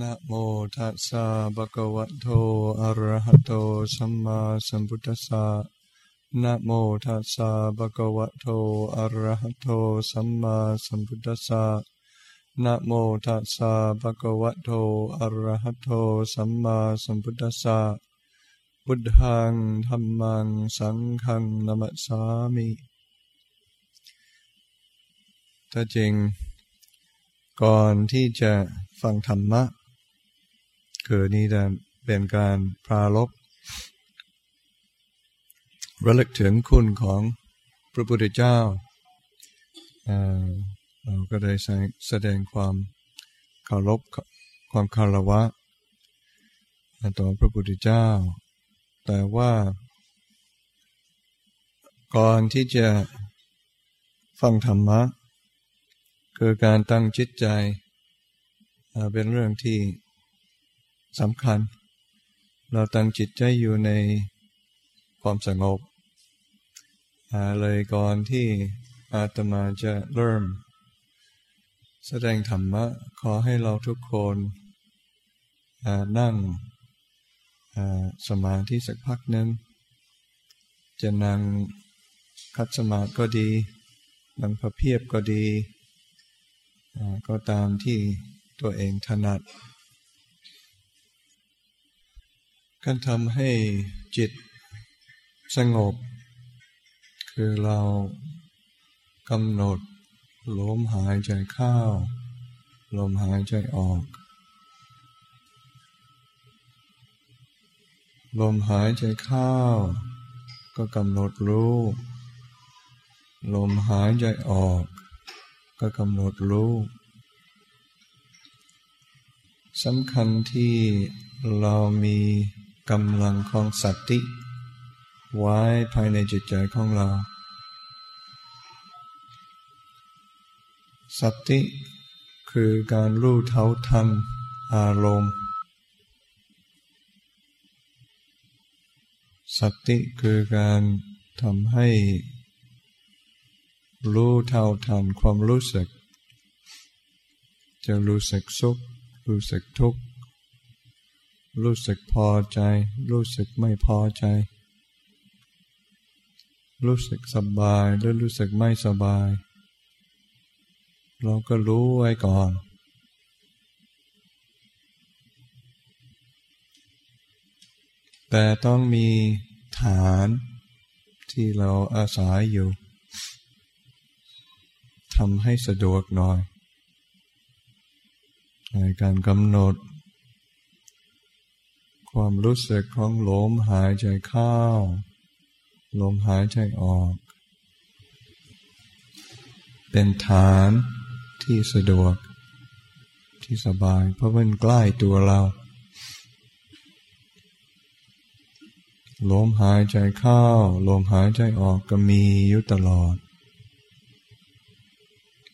นะโมตัสสะภะคะวะโต อะระหะโต สัมมาสัมพุทธัสสะนะโมตัสสะภะคะวะโต อะระหะโต สัมมาสัมพุทธัสสะนะโมตัสสะภะคะวะโต อะระหะโต สัมมาสัมพุทธัสสะพุทธังธัมมัง สังฆังนัมสามิถ้าจริง ก่อนที่จะฟังธรรมะ คือนี่จะเป็นการพาลบระลึกถึงคุณของพระพุทธเจ้า เราก็ได้แสดงความเคารพความคารวะต่อพระพุทธเจ้า แต่ว่า ก่อนที่จะฟังธรรมะ คือการตั้งจิตใจ เป็นเรื่องที่ สำคัญ เราตั้งจิตใจอยู่ในความสงบเลยก่อนที่อาตมาจะเริ่ม แสดงธรรมะ ขอให้เราทุกคนนั่งสมาธิสักพักนึงจะนั่งคัดสมาธิก็ดีนั่งพระเพียบก็ดี ก็ตามที่ตัวเองถนัด การทำให้จิตสงบ คือเรากำหนดลมหายใจเข้าลมหายใจออก ลมหายใจเข้าก็กำหนดรู้ ลมหายใจออก ก็กำหนดรู้สำคัญที่เรามี กำลังของสติ ไว้ภายในจิตใจของเราสติคือการรู้เท่าทันอารมณ์สติคือการทำให้รู้เท่าทันความรู้สึก จะรู้สึกสุขรู้สึกทุกข์ รู้สึกพอใจ รู้สึกไม่พอใจ รู้สึกสบายหรือรู้สึกไม่สบาย เราก็รู้ไว้ก่อนแต่ต้องมีฐานที่เราอาศัยอยู่ทำให้สะดวกหน่อย ในการกำหนด ความรู้สึกของลมหายใจเข้า ลมหายใจออก เป็นฐานที่สะดวก ที่สบาย เพราะมันใกล้ตัวเรา ลมหายใจเข้า ลมหายใจออกก็มีอยู่ตลอด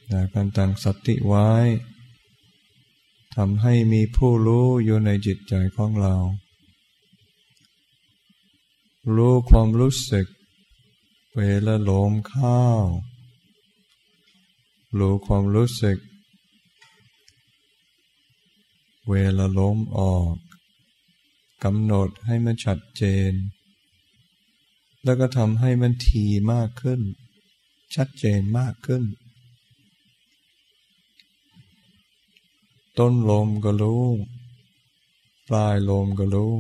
แต่การตั้งสติไว้ทำให้มีผู้รู้อยู่ในจิตใจของเรา รู้ความรู้สึก เวลาลมเข้ารู้ความรู้สึกเวลาลมออกกำหนดให้มันชัดเจน แล้วก็ทำให้มันทีมากขึ้น ชัดเจนมากขึ้น ต้นลมก็รู้ ปลายลมก็รู้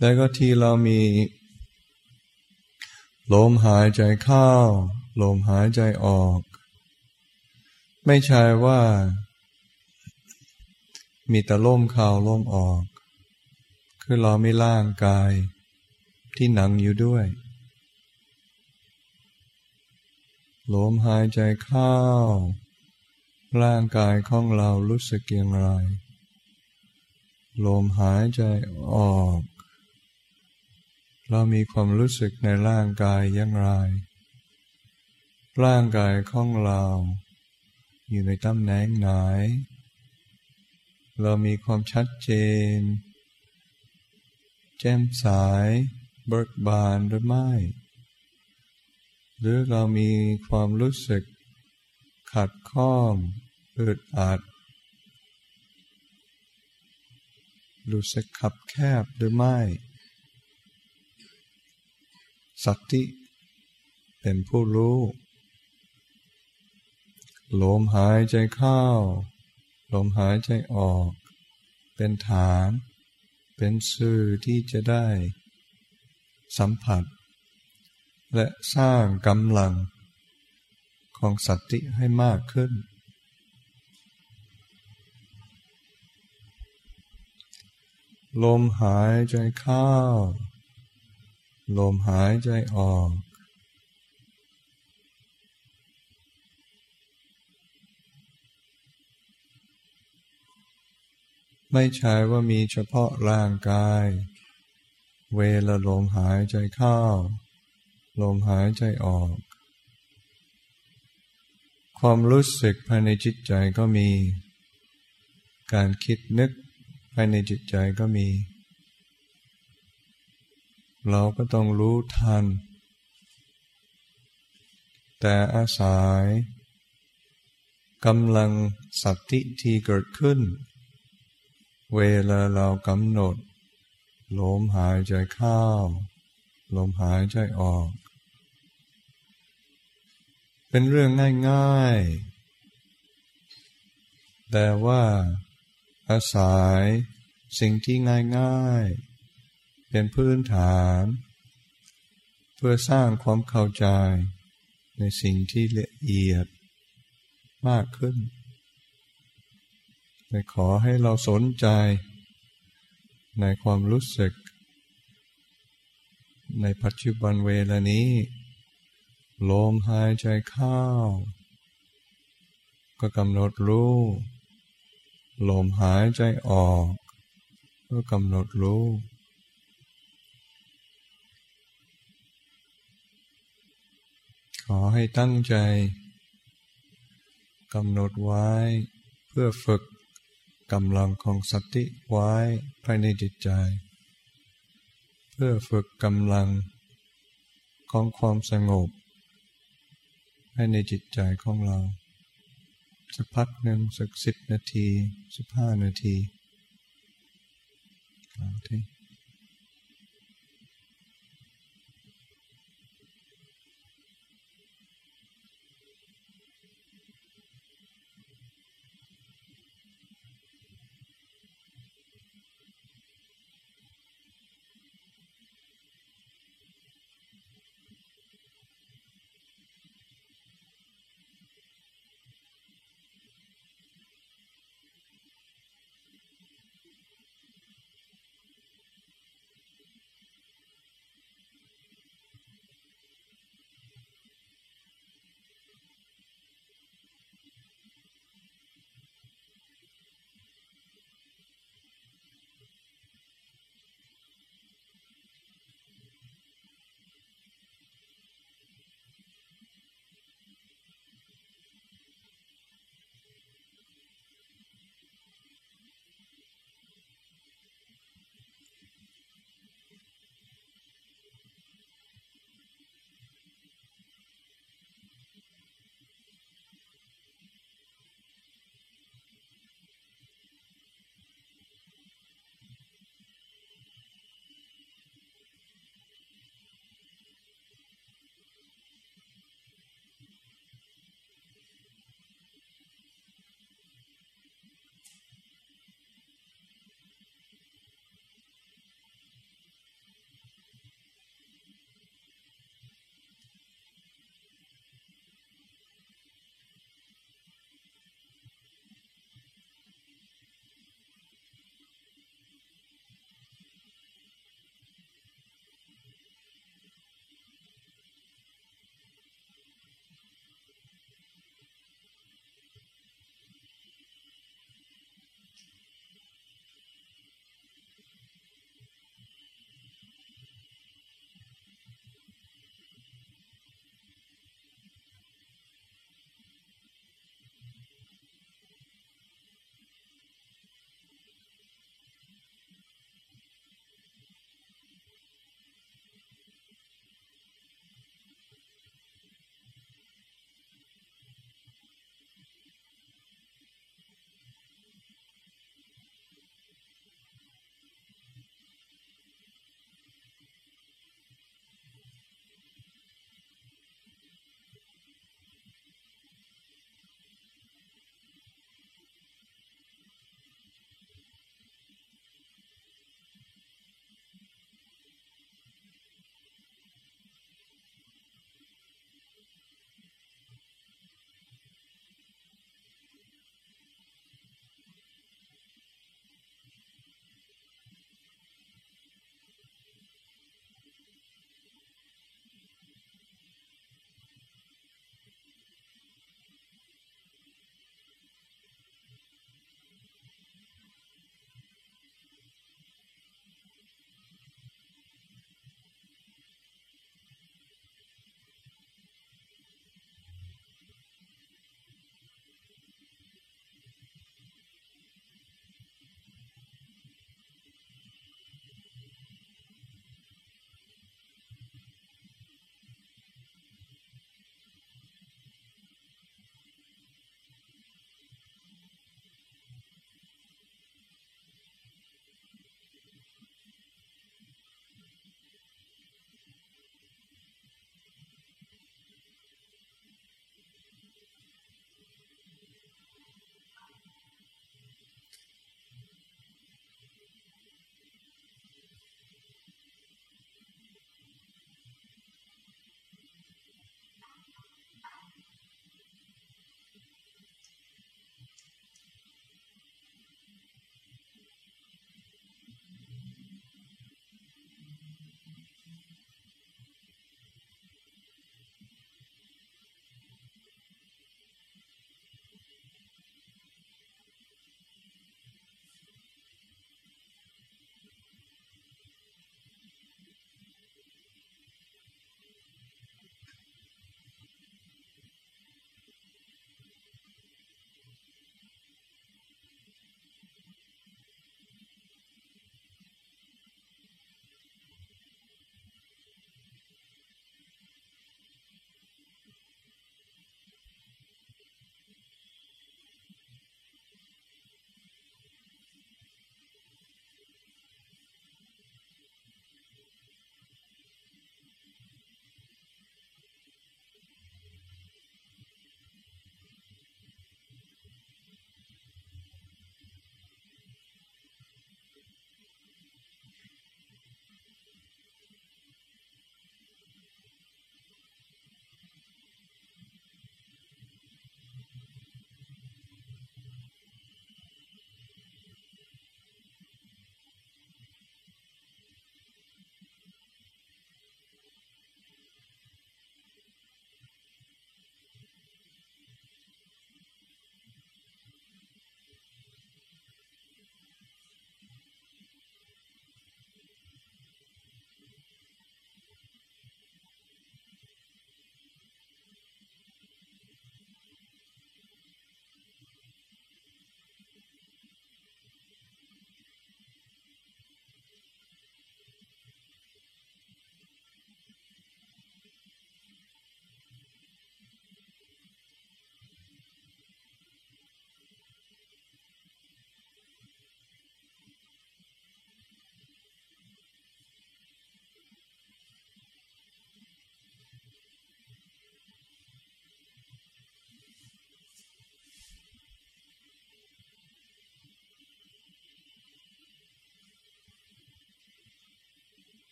แล้วก็ที่เรามี ลมหายใจเข้า ลมหายใจออก ไม่ใช่ว่า มีแต่ลมเข้าลมออก คือเราไม่ล่างกายที่หนังอยู่ด้วย ลมหายใจเข้า ร่างกายของเรารู้สึกอย่างไร ลมหายใจออก เรามีความรู้สึกในร่างกายอย่างไร ร่างกายของเรา อยู่ในตำแหน่งไหน เรามีความชัดเจน แจ่มใสเบิกบานหรือไม่ หรือเรามีความรู้สึก ขัดข้องอึดอัดรู้สึกขับแคบหรือไม่ สติเป็นผู้รู้ลมหายใจเข้าลมหายใจออก เป็นฐาน เป็นสื่อที่จะได้ สัมผัส และสร้างกำลัง ของสติให้มากขึ้น ลมหายใจเข้า ลมหายใจออก ไม่ใช่ว่ามีเฉพาะร่างกาย เวลาลมหายใจเข้า ลมหายใจออก ความรู้สึกภายในจิตใจก็มี การคิดนึกภายในจิตใจก็มี เราก็ต้องรู้ทัน แต่อาศัยกำลังสติที่เกิดขึ้น เวลาเรากำหนด ลมหายใจเข้า ลมหายใจออก เป็นเรื่องง่ายๆ แต่ว่าอาศัยสิ่งที่ง่ายๆ เป็นพื้นฐาน เพื่อสร้างความเข้าใจในสิ่งที่ละเอียดมากขึ้นแต่ขอให้เราสนใจในความรู้สึก ในปัจจุบันเวลานี้ ลมหายใจเข้า ก็กำหนดรู้ ลมหายใจออก ก็กำหนดรู้ ขอให้ตั้งใจกำหนดไว้ เพื่อฝึกกำลังของสติไว้ภายในจิตใจ เพื่อฝึกกำลังของความสงบ ให้ในจิตใจของเรา สักพักหนึ่งสักสิบนาทีสิบห้านาทีที่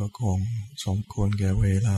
ก็คงสมควรแก่เวลา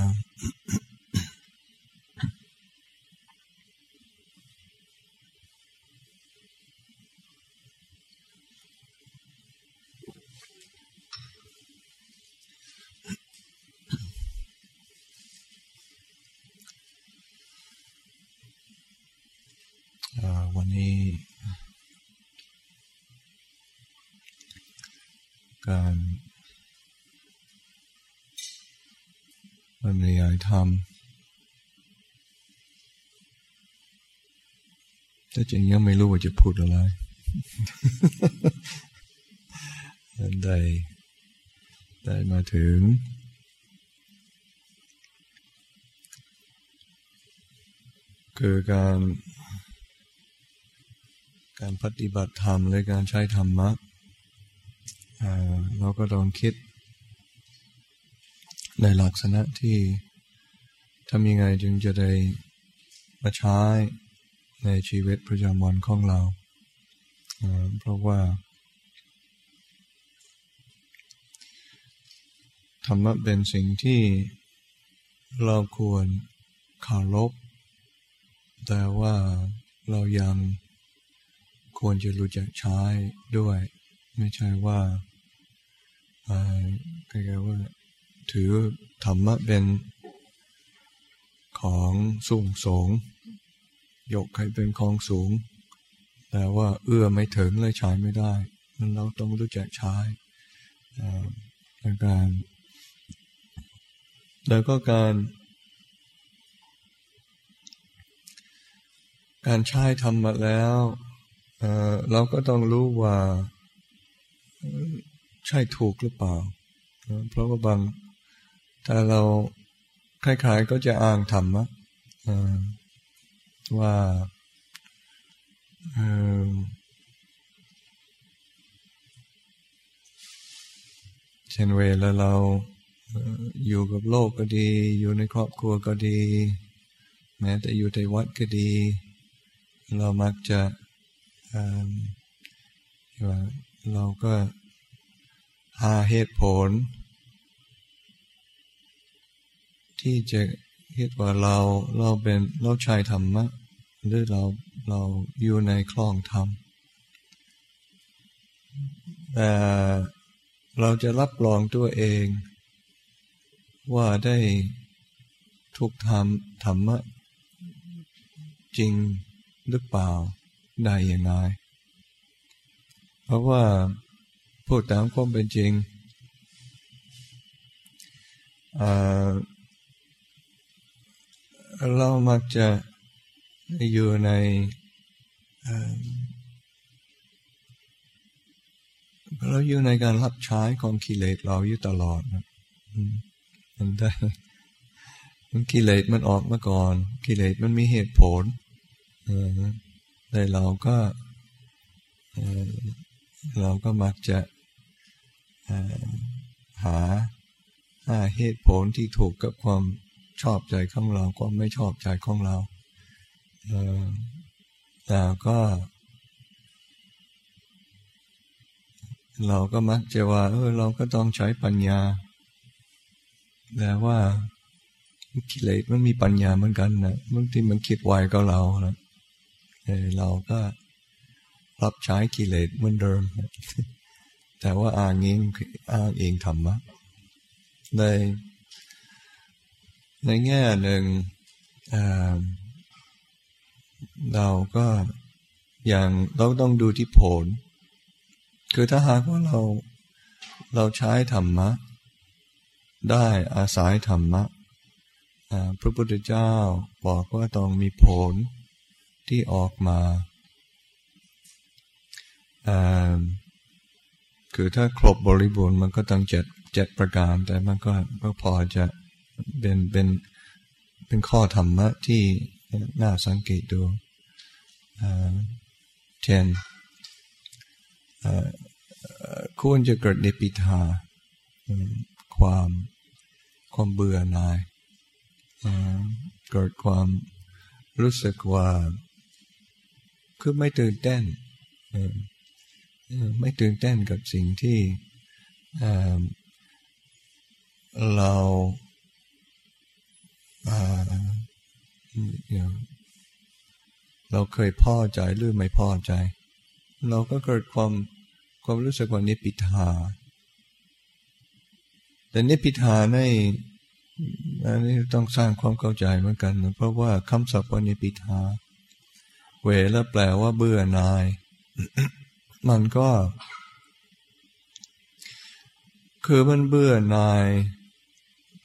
แต่จริงยังไม่รู้ว่าจะพูดอะไรได้ได้มาถึง คือการ การปฏิบัติธรรมและการใช้ธรรมะเราก็ต้องคิด ในลักษณะที่ทำยังไงจึงจะได้มาใช้ ในชีวิตประจำวันของเรา เพราะว่าธรรมะเป็นสิ่งที่เราควรคารพ แต่ว่าเรายังควรจะรู้จักใช้ด้วย ไม่ใช่ว่าคล้ายๆว่า ถือธรรมะเป็นของสูงสง ยกให้เป็นของสูง แต่ว่าเอื้อไม่ถึงเลยใช้ไม่ได้นั้นเราต้องรู้จักใช้ในการแล้วก็การ การใช้ธรรมะแล้วเราก็ต้องรู้ว่าใช่ถูกหรือเปล่า เพราะว่าบางถ้าเราคล้ายๆก็จะอ้างธรรมะ ว่าเช่นเวลาเราอยู่กับโลกก็ดี อยู่ในครอบครัวก็ดี แม้แต่อยู่ในวัดก็ดี เรามักจะเราก็หาเหตุผล ที่จะคิดว่าเราเราเป็นเราใช้ธรรมะ หรือเราเราอยู่ในคลองธรรมแต่เราจะรับรองตัวเอง ว่าได้ทุกธรรมธรรมะ จริงหรือเปล่าได้ยังไงเพราะว่าพูดตามความเป็นจริงเรามักจะ อยู่ในเราอยู่ในการรับใช้ของกิเลสเราอยู่ตลอดนะมันได้มันกิเลสมันออกมาก่อน กิเลสมันมีเหตุผลแต่เราก็เราก็มักจะหาหาเหตุผลที่ถูกกับความชอบใจของเราความไม่ชอบใจของเรา แต่ก็ เราก็มักจะว่าเออเราก็ต้องใช้ปัญญา แต่ว่ากิเลสมันมีปัญญาเหมือนกันนะบางทีมันคิดไวก็เรานะเราก็รับใช้กิเลสเหมือนเดิม แต่ว่าอ้างเองอ้างเองธรรมะในในแง่หนึ่ง เราก็อย่างเราต้องดูที่ผล คือถ้าหากว่าเราเราใช้ธรรมะ ได้อาศัยธรรมะพระพุทธเจ้าบอกว่าต้องมีผลที่ออกมา คือถ้าครบบริบูรณ์มันก็ต้องเจ็ดเจ็ดประการ แต่มันก็ก็พอจะเป็นเป็นเป็นข้อธรรมะที่ น่าสังเกตดูเช่นควรจะเกิดในปิทา ความความเบื่อหน่ายเกิดความรู้สึกว่า คือไม่ตื่นเต้นไม่ตื่นเต้นกับสิ่งที่เรา เราเคยพอใจหรือไม่พอใจ เราก็เกิดความความรู้สึกว่านิพิทา แต่นิพิทาในอันนี้ต้องสร้างความเข้าใจเหมือนกัน เพราะว่าคำศัพท์ว่านิพิทา เวแล้วแปลว่าเบื่อนาย มันก็ คือมันเบื่อนาย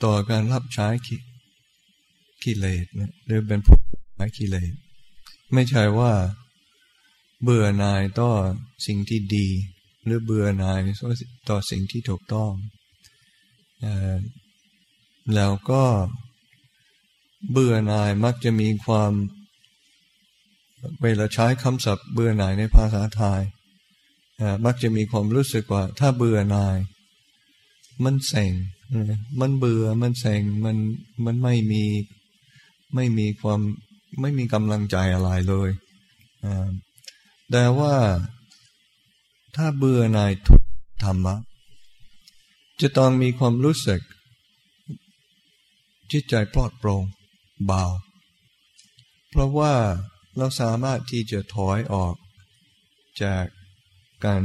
ต่อการรับใช้คิด กิเลสนะหรือเป็นผู้ใช้กิเลส ไม่ใช่ว่า เบื่อนายต่อสิ่งที่ดี หรือเบื่อนายต่อสิ่งที่ถูกต้องแล้วก็เบื่อนายมักจะมีความเวลาใช้คำศัพท์เบื่อหน่ายในภาษาไทยมักจะมีความรู้สึกว่า ถ้าเบื่อหน่าย มันเซ็งมันเบื่อมันเซ็งมันมันไม่มี ไม่มีความไม่มีกำลังใจอะไรเลยแต่ว่าถ้าเบื่อหน่ายทุกธรรมะ จะต้องมีความรู้สึกจิตใจปลอดโปร่งเบา เพราะว่าเราสามารถที่จะถอยออกจากการ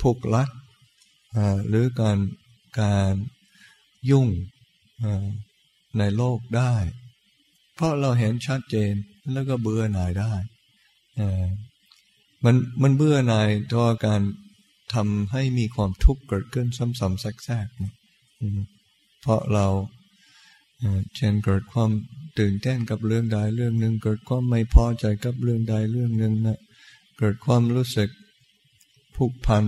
ผูกลัดหรือการการยุ่งในโลกได้ เพราะเราเห็นชัดเจนแล้วก็เบื่อหน่ายได้มันมันเบื่อหน่ายต่อการทำให้มีความทุกข์เกิดขึ้นซ้ำๆแทรกๆเพราะเราเช่นเกิดความตื่นเต้นกับเรื่องใดเรื่องหนึ่ง เกิดความไม่พอใจกับเรื่องใดเรื่องหนึ่งนะเกิดความรู้สึกผูกพัน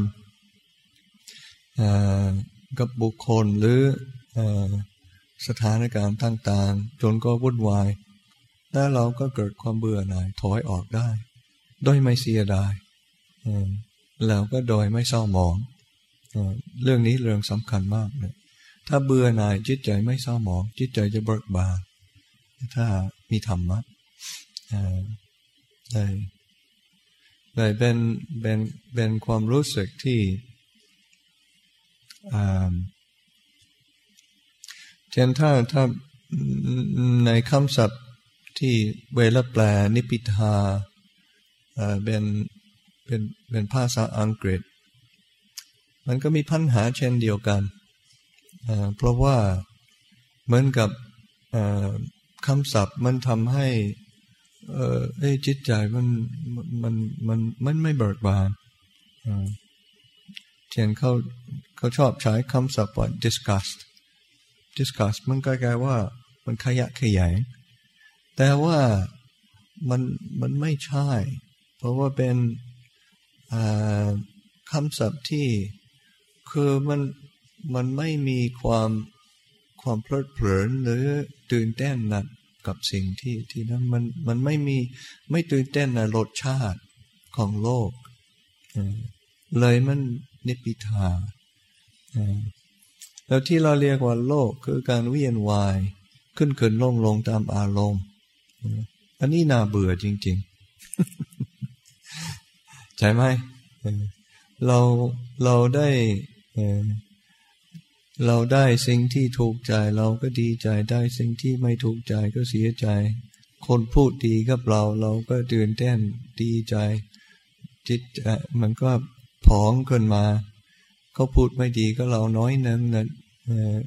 กับบุคคลหรือ สถานการณ์ต่างๆ จนก็วุ่นวาย แล้เราก็เกิดความเบื่อหน่ายถอยออกได้ โดยไม่เสียดายแล้วก็โดยไม่เศร้าหมอง เรื่องนี้เรื่องสำคัญมากเลยถ้าเบื่อหน่ายจิตใจไม่เศร้าหมอง จิตใจจะเบิกบานถ้ามีธรรมะได้ได้เป็นเป็นเป็นความรู้สึกที่ เช่นถ้าถ้าในคำศัพท์ที่เวลาแปลนิพิทาเป็นเป็นเป็นภาษาอังกฤษ มันก็มีปัญหาเช่นเดียวกัน เพราะว่าเหมือนกับคำศัพท์มันทำให้เออจิตใจมันมันมันมันไม่เบิกบานเช่นเขาเขาชอบใช้คำศัพท์ว่า disgust disgust มันก็แปลว่ามันขยะขยงแต่ว่ามันมันไม่ใช่ เพราะว่าเป็นคำศัพท์ที่คือมันมันไม่มีความความเพลิดเพลินหรือตื่นเต้นนะกับสิ่งที่ที่นั้นมันมันไม่มีไม่ตื่นเต้นในรสชาติของโลก เลยมันนิพิทา แล้วที่เราเรียกว่าโลกคือการเวียนวาย ขึ้นขึ้นลงลงตามอารมณ์ อันนี้น่าเบื่อจริง ๆ ใช่ไหมเราเราได้เราได้สิ่งที่ถูกใจเราก็ดีใจได้สิ่งที่ไม่ถูกใจก็เสียใจ คนพูดดีกับเราเราก็ตื่นเต้นดีใจ จิตมันก็ผองขึ้นมา เขาพูดไม่ดีก็เราน้อยนึงนะ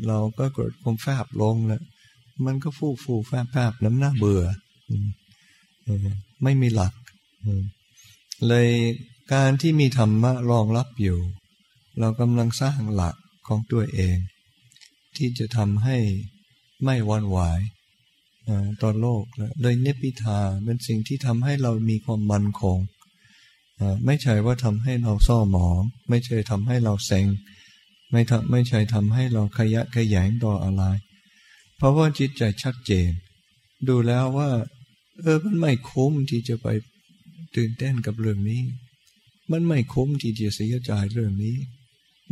เราก็เกิดความแฟบลงแล้วมันก็ฟูฟูแฟบแฟบน้ำหน้าเบื่อไม่มีหลัก เลยการที่มีธรรมะรองรับอยู่ เรากำลังสร้างหลักของตัวเอง ที่จะทำให้ไม่วันไหวต่อโลกเลยเนปิทาเป็นสิ่งที่ทำให้เรามีความมั่นคง ไม่ใช่ว่าทำให้เราซ่อหมอง ไม่ใช่ทำให้เราเซ็ง ไม่ทไม่ใช่ทำให้เราขยะขยงต่ออะไร เพราะว่าจิตใจชัดเจน ดูแล้วว่า เออมันไม่คุ้มที่จะไปตื่นเต้นกับเรื่องนี้ มันไม่คุ้มที่จะเสียใจเรื่องนี้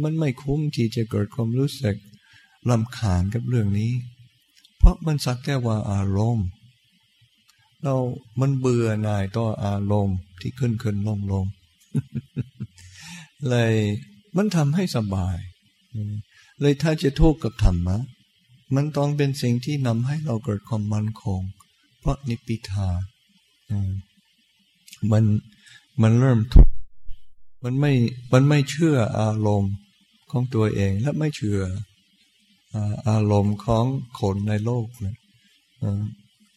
มันไม่คุ้มที่จะเกิดความรู้สึกลำคาญกับเรื่องนี้ เพราะมันสักแต่ว่าอารมณ์ เรา มันเบื่อหน่ายต่ออารมณ์ที่ขึ้นขึ้นลงลงเลยมันทำให้สบาย เลยถ้าจะทุกข์กับธรรมะ มันต้องเป็นสิ่งที่นำให้เราเกิดความมั่นคง เพราะนิพิทามันมันเริ่มทุกข์มันไม่มันไม่เชื่ออารมณ์ของตัวเองและไม่เชื่ออารมณ์ของคนในโลกนะ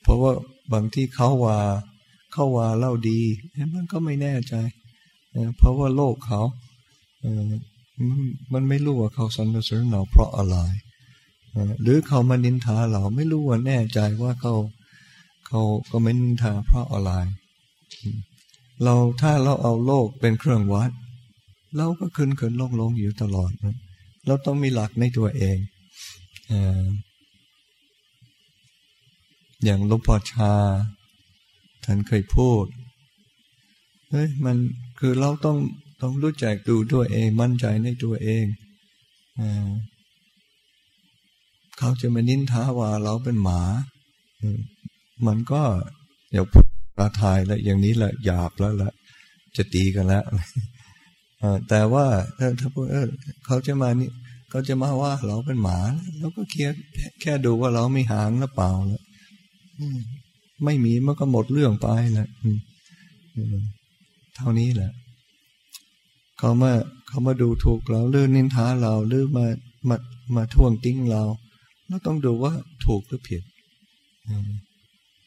เพราะว่าบางที่เขาว่าเขาว่าเล่าดี มันก็ไม่แน่ใจ เพราะว่าโลกเขา มันไม่รู้ว่าเขาสรรเสริญเราเพราะอะไร หรือเขามานินทาเราไม่รู้ว่าแน่ใจว่าเขาเขาก็ไม่นินทาเพราะอะไร เราถ้าเราเอาโลกเป็นเครื่องวัด เราก็ขึ้นขึ้นลงลงอยู่ตลอดนะเราต้องมีหลักในตัวเองอย่างลวงพ่อชา ท่านเคยพูด เฮ้ย มันคือเราต้อง ต้องรู้จักดูตัวเอง มั่นใจในตัวเองเขาจะมานินท้าว่าเราเป็นหมา มันก็อย่าพูดราทายแล้วอย่างนี้แหละหยาบแล้วละจะตีกันแล้วแต่ว่าถ้าถ้าพูดเขาจะมานี่เขาจะมาว่าเราเป็นหมาเราก็เคียแค่ดูว่าเราไม่หางหรือเปล่าแล้วไม่มีมันก็หมดเรื่องไปแหละเท่านี้แหละ เขามาเขามาดูถูกเราหรือนินทาเราหรือมามามาท่วงติ้งเรา เราต้องดูว่าถูกหรือผิด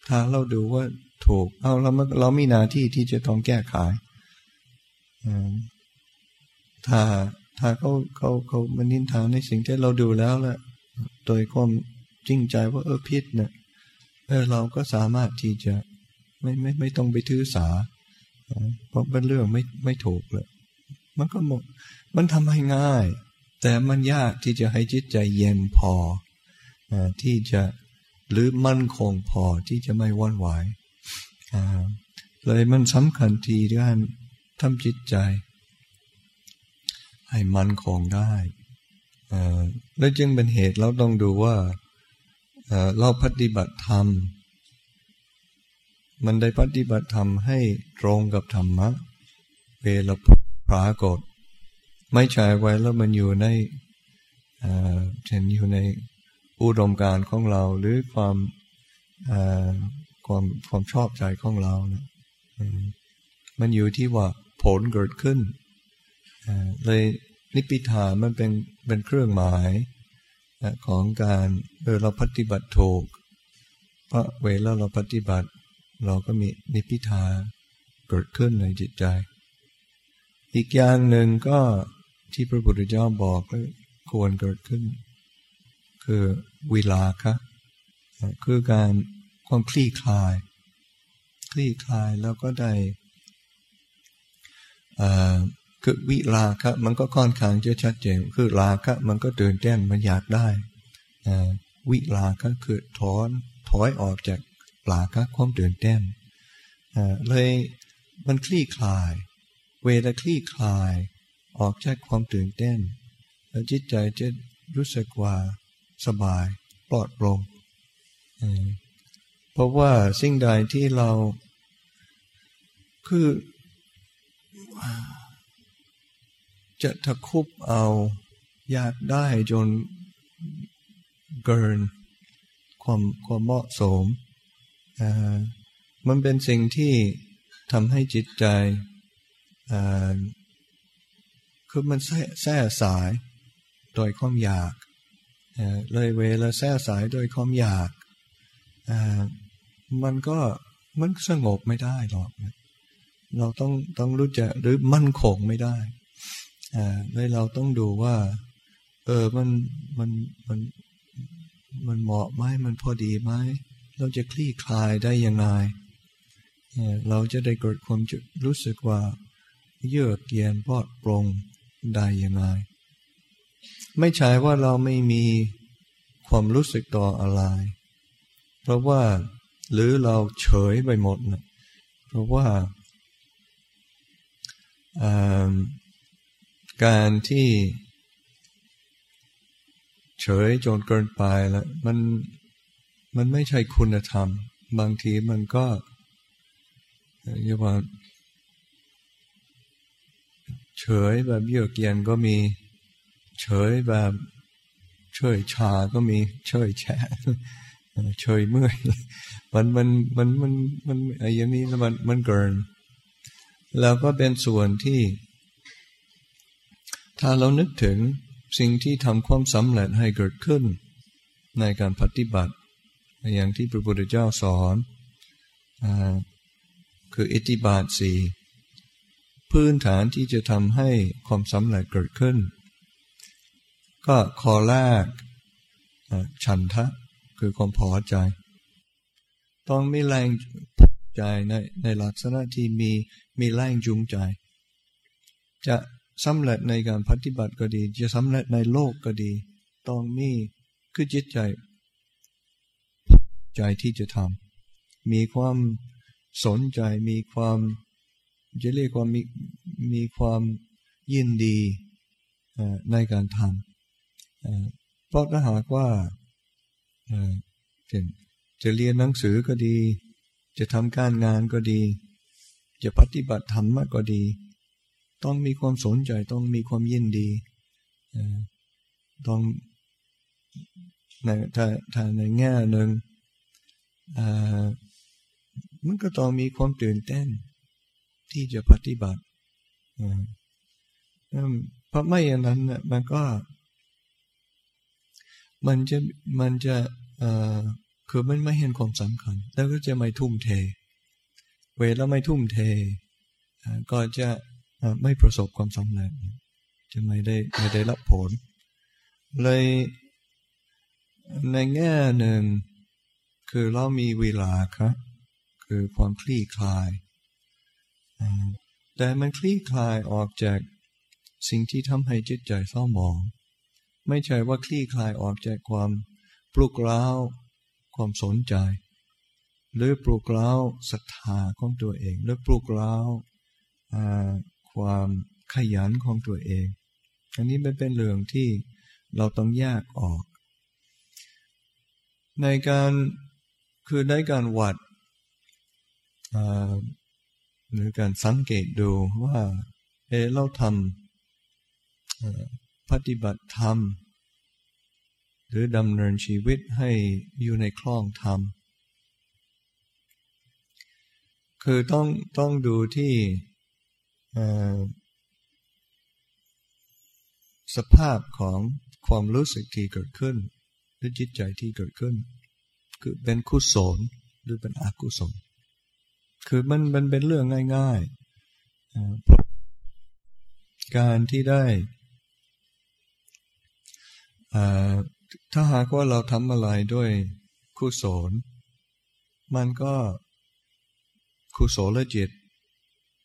ถ้าเราดูว่าถูก เอาเราเรามีหน้าที่ที่จะต้องแก้ไขถ้าถ้าเขาเขาเขามันนินทาในสิ่งที่เราดูแล้วแหละโดยความจริงใจว่าเออพิษเนี่ยเออเราก็สามารถที่จะไม่ไม่ไม่ต้องไปถือสา เพราะเป็นเรื่องไม่ไม่ถูกเลย มันก็หมด มันทำให้ง่าย แต่มันยากที่จะให้จิตใจเย็นพอที่จะหรือมั่นคงพอที่จะไม่ว่อนไหวเลยมันสำคัญทีการทำจิตใจ ให้มั่นคงได้และจึงเป็นเหตุเราต้องดูว่าเราปฏิบัติธรรม มันได้ปฏิบัติธรรมให้ตรงกับธรรมะเวลา ปรากฏ ไม่ใช่ไว้แล้วมันอยู่ในเช่นอยู่ในอุดมการของเราหรือความความความชอบใจของเรานะมันอยู่ที่ว่าผลเกิดขึ้น เลยนิพิทามันเป็นเป็นเครื่องหมายของการเออเราปฏิบัติถูกเพราะเวลาเราปฏิบัติ เราก็มีนิพิทาเกิดขึ้นในจิตใจ อีกอย่างหนึ่งก็ที่พระพุทธเจ้าบอกก็ควรเกิดขึ้น คือวิลาคะคือการความคลี่คลาย คลี่คลายแล้วก็ได้คือวิลาคะมันก็ค่อนข้างจะชัดเจนคือลาคะมันก็ตื่นเต้นมันอยากได้วิลาคะคือถอนถอยออกจากลาคะความตื่นเต้นเลยมันคลี่คลาย เวลาคลี่คลาย ออกจากความตื่นเต้น แล้วจิตใจจะรู้สึกว่าสบายปลอดโปร่งเพราะว่าสิ่งใดที่เราคือ จะทะคุบเอาอยากได้จนเกินความความเหมาะสม มันเป็นสิ่งที่ทำให้จิตใจ คือมันแท้สายโดยความอยากเลยเวลาแท้สายโดยความอยาก มันก็มันสงบไม่ได้หรอก เราต้องต้องรู้จักหรือมั่นคงไม่ได้เลยเราต้องดูว่า เออมันมันมันมันเหมาะไหมมันพอดีไหมเราจะคลี่คลายได้ยังไงเราจะได้เกิดความรู้สึกว่า เยือกเย็นปลอดโปร่งได้ยังไงไม่ใช่ว่าเราไม่มีความรู้สึกต่ออะไร เพราะว่าหรือเราเฉยไปหมดนะเพราะว่าการที่เฉยจนเกินไปแล้วมันมันไม่ใช่คุณธรรม บางทีมันก็เรียกว่า เฉยแบบเยือกเย็นก็มี เฉยแบบเฉยชาก็มี เฉยแฉะเฉยเมื่อยมันมันมันมันมันไอ้ยังนี้มันมันเกินแล้วก็เป็นส่วนที่ ถ้าเรานึกถึงสิ่งที่ทำความสำเร็จให้เกิดขึ้น ในการปฏิบัติ อย่างที่พระพุทธเจ้าสอนอคืออิทธิบาทสี่ พื้นฐานที่จะทำให้ความสำเร็จเกิดขึ้น ก็ข้อแรกฉันทะคือความพอใจ ต้องมีแรงใจในในลักษณะที่มีมีแรงจูงใจ จะสำเร็จในการปฏิบัติก็ดี จะสำเร็จในโลกก็ดี ต้องมีคือจิตใจใจที่จะทำมีความสนใจมีความ จะเรียกว่ามีมีความยินดีในการทำเพราะถ้าหากว่าจะเรียนหนังสือก็ดี จะทำการงานก็ดี จะปฏิบัติธรรมก็ดี ต้องมีความสนใจต้องมีความยินดีต้องในถ้าถ้าในแง่หนึ่งมันก็ต้องมีความตื่นเต้น ที่จะปฏิบัติเพราะไม่อย่างนั้นมันก็ มันจะมันจะคือมันไม่เห็นความสำคัญ แล้วก็จะไม่ทุ่มเท เวลาไม่ทุ่มเท ก็จะไม่ประสบความสำเร็จ จะไม่ได้ไม่ได้รับผล เลยในแง่หนึ่ง คือเรามีเวลาครับ คือความคลี่คลาย แต่มันคลี่คลายออกจากสิ่งที่ทำให้จิตใจเศร้าหมอง ไม่ใช่ว่าคลี่คลายออกจากความปลุกเร้าความสนใจ หรือปลุกเร้าศรัทธาของตัวเอง หรือปลุกเร้าความขยันของตัวเอง อันนี้ไม่เป็นเรื่องที่เราต้องแยกออก ในการคือในการวัด หรือการสังเกตดูว่าเอเราทำปฏิบัติธรรม หรือดำเนินชีวิตให้อยู่ในคล่องธรรม คือต้องต้องดูที่สภาพของความรู้สึกที่เกิดขึ้น หรือจิตใจที่เกิดขึ้น คือเป็นกุศลหรือเป็นอกุศล คือมันมันเป็นเรื่องง่ายๆ การที่ได้ ถ้าหากว่าเราทำอะไรด้วยคุศล มันก็คุศลจิต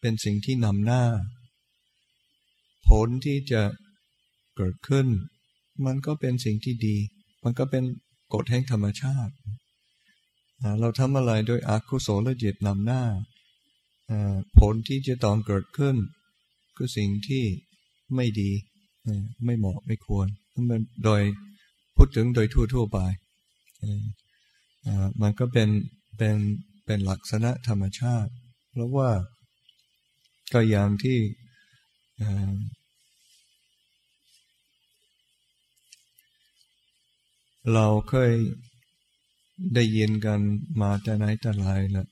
เป็นสิ่งที่นำหน้า ผลที่จะเกิดขึ้น มันก็เป็นสิ่งที่ดี มันก็เป็นกฎแห่งธรรมชาติ เราทำอะไรโดยอกุศลจิตนำหน้า ผลที่จะต้องเกิดขึ้น คือสิ่งที่ไม่ดีไม่เหมาะไม่ควรมันโดยพูดถึงโดยทั่วๆไปมันก็เป็นเป็นเป็นลักษณะธรรมชาติ เพราะว่าก็อย่างที่เราเคย ได้ยินกันมาแต่ไหนแต่ไรละ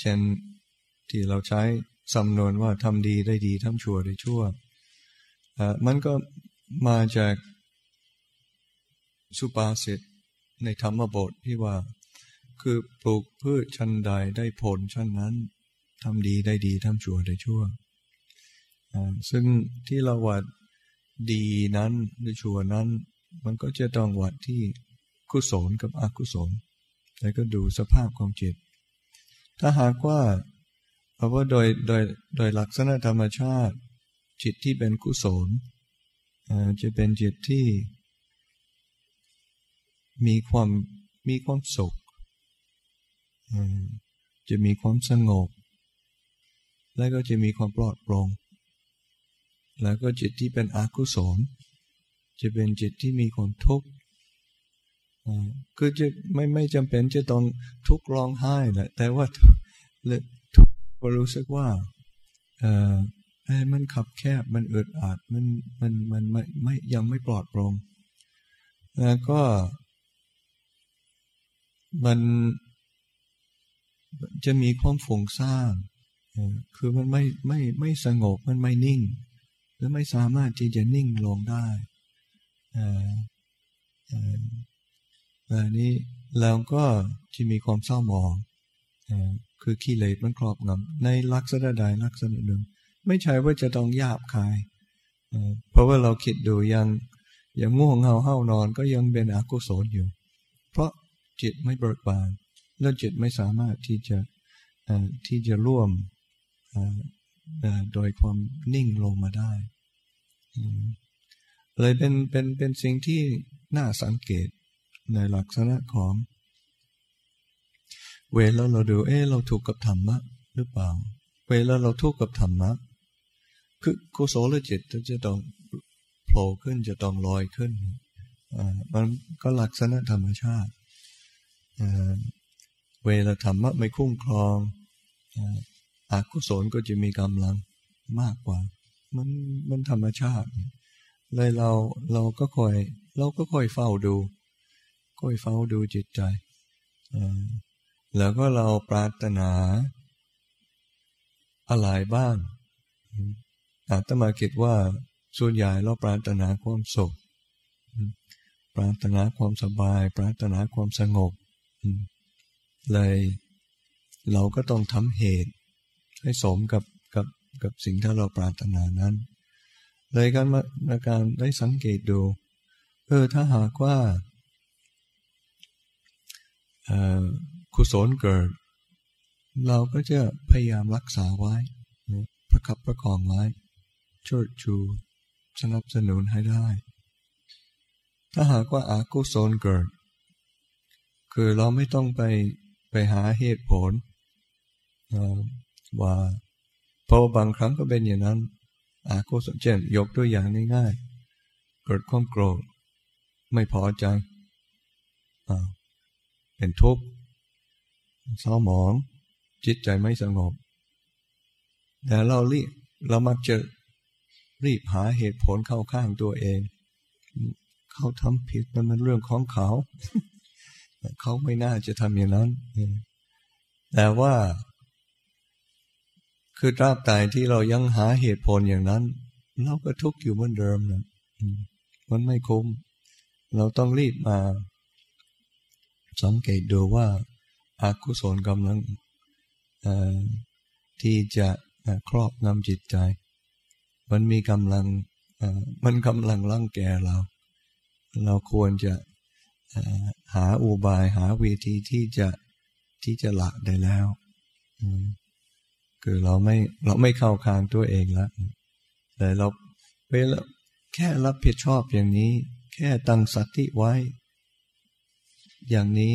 เช่นที่เราใช้สำนวนว่าทำดีได้ดีทำชั่วได้ชั่วมันก็มาจากสุปาษิตในธรรมบทที่ว่า คือปลูกพืชชั้นใดได้ผลชั้นนั้นทำดีได้ดีทำชั่วได้ชั่ว ซึ่งที่เราวัดดีนั้นหรือชั่วนั้น มันก็จะต้องวัดที่กุศลกับอกุศล แล้วก็ดูสภาพของจิต ถ้าหากว่าเพราะว่าโดยโดยโดยลักษณะธรรมชาติ จิตที่เป็นกุศลจะเป็นจิตที่ มีความมีความสุขจะมีความสงบ แล้วก็จะมีความปลอดโปร่งแล้วก็จิตที่เป็นอกุศลจะเป็นจิตที่มีความทุกข์ คือจะไม่ไม่จำเป็นจะต้องทุกร้องไห้แหละแต่ว่าทุกก็รู้สึกว่าเออไอ้มันขับแคบมันอึดอัดมันมันมันไม่ไม่ยังไม่ปลอดโปร่งแล้วก็ มันจะมีความฝุ่งซ่านคือมันไม่ไม่ไม่สงบมันไม่นิ่งหรือไม่สามารถที่จะนิ่งลงได้ อันนี้แล้วก็จะมีความเศร้าหมองคือขี้เลสมันครอบงำในลักษณะใดลักษณะหนึ่ง ไม่ใช่ว่าจะต้องหยาบคาย เพราะว่าเราคิดดูยังยังง่วงเงาเห้านอนก็ยังเป็นอกุศลอยู่ เพราะจิตไม่เบิกบาน แล้วจิตไม่สามารถที่จะที่จะร่วมโดยความนิ่งลงมาได้เลยเป็นเป็นเป็นสิ่งที่น่าสังเกต ในลักษณะของ เวลาเราดูเออเราถูกกับธรรมะหรือเปล่า เวลาเราทุกข์กับธรรมะ คือกุศลจิตจะต้องโผล่ขึ้นจะต้องลอยขึ้นมันก็ลักษณะธรรมชาติ เวลาธรรมะไม่คุ้มครองอากุศลก็จะมีกำลังมากกว่า มันมันธรรมชาติ เลยเราเราก็คอย เราก็คอยเฝ้าดู คอยเฝ้าดูจิตใจ แล้วก็เราปรารถนา อะไรบ้าง อาตมาคิดว่าส่วนใหญ่เราปรารถนาความสุข ปรารถนาความสบาย ปรารถนาความสงบ เลยเราก็ต้องทำเหตุให้สมกับกับกับสิ่งที่เราปรารถนานั้น เลยการมาการได้สังเกตดู เออถ้าหากว่า คุศลเกิด เราก็จะพยายามรักษาไว้ ประคับประคองไว้ช่วยชู สนับสนุนให้ได้ ถ้าหากว่าอากุศลเกิด คือเราไม่ต้องไปไปหาเหตุผลว่าเพราะบางครั้งก็เป็นอย่างนั้นอากุศลเช่นยกตัวอย่างง่ายๆเกิดความโกรธ ไม่พอใจ เป็นทุกข์เศร้าหมอง จิตใจไม่สงบ แต่เราลีเรามักจะรีบหาเหตุผลเข้าข้างตัวเอง เขาทำผิดมันเป็นเรื่องของเขา เขาไม่น่าจะทำอย่างนั้น แต่ว่า คือตราบใดที่เรายังหาเหตุผลอย่างนั้น เราก็ทุกข์อยู่เหมือนเดิมนะมันไม่คุ้ม เราต้องรีบมา สังเกตดูว่าอากุศลกำลังที่จะครอบงำจิตใจ มันมีกำลังมันกำลังร่างแกเรา เราควรจะหาอุบายหาวิธีที่จะที่จะละได้แล้ว คือเราไม่เราไม่เข้าคางตัวเองแล้วแต่เราเวลาแค่รับผิดชอบอย่างนี้ แค่ตั้งสติไว้ อย่างนี้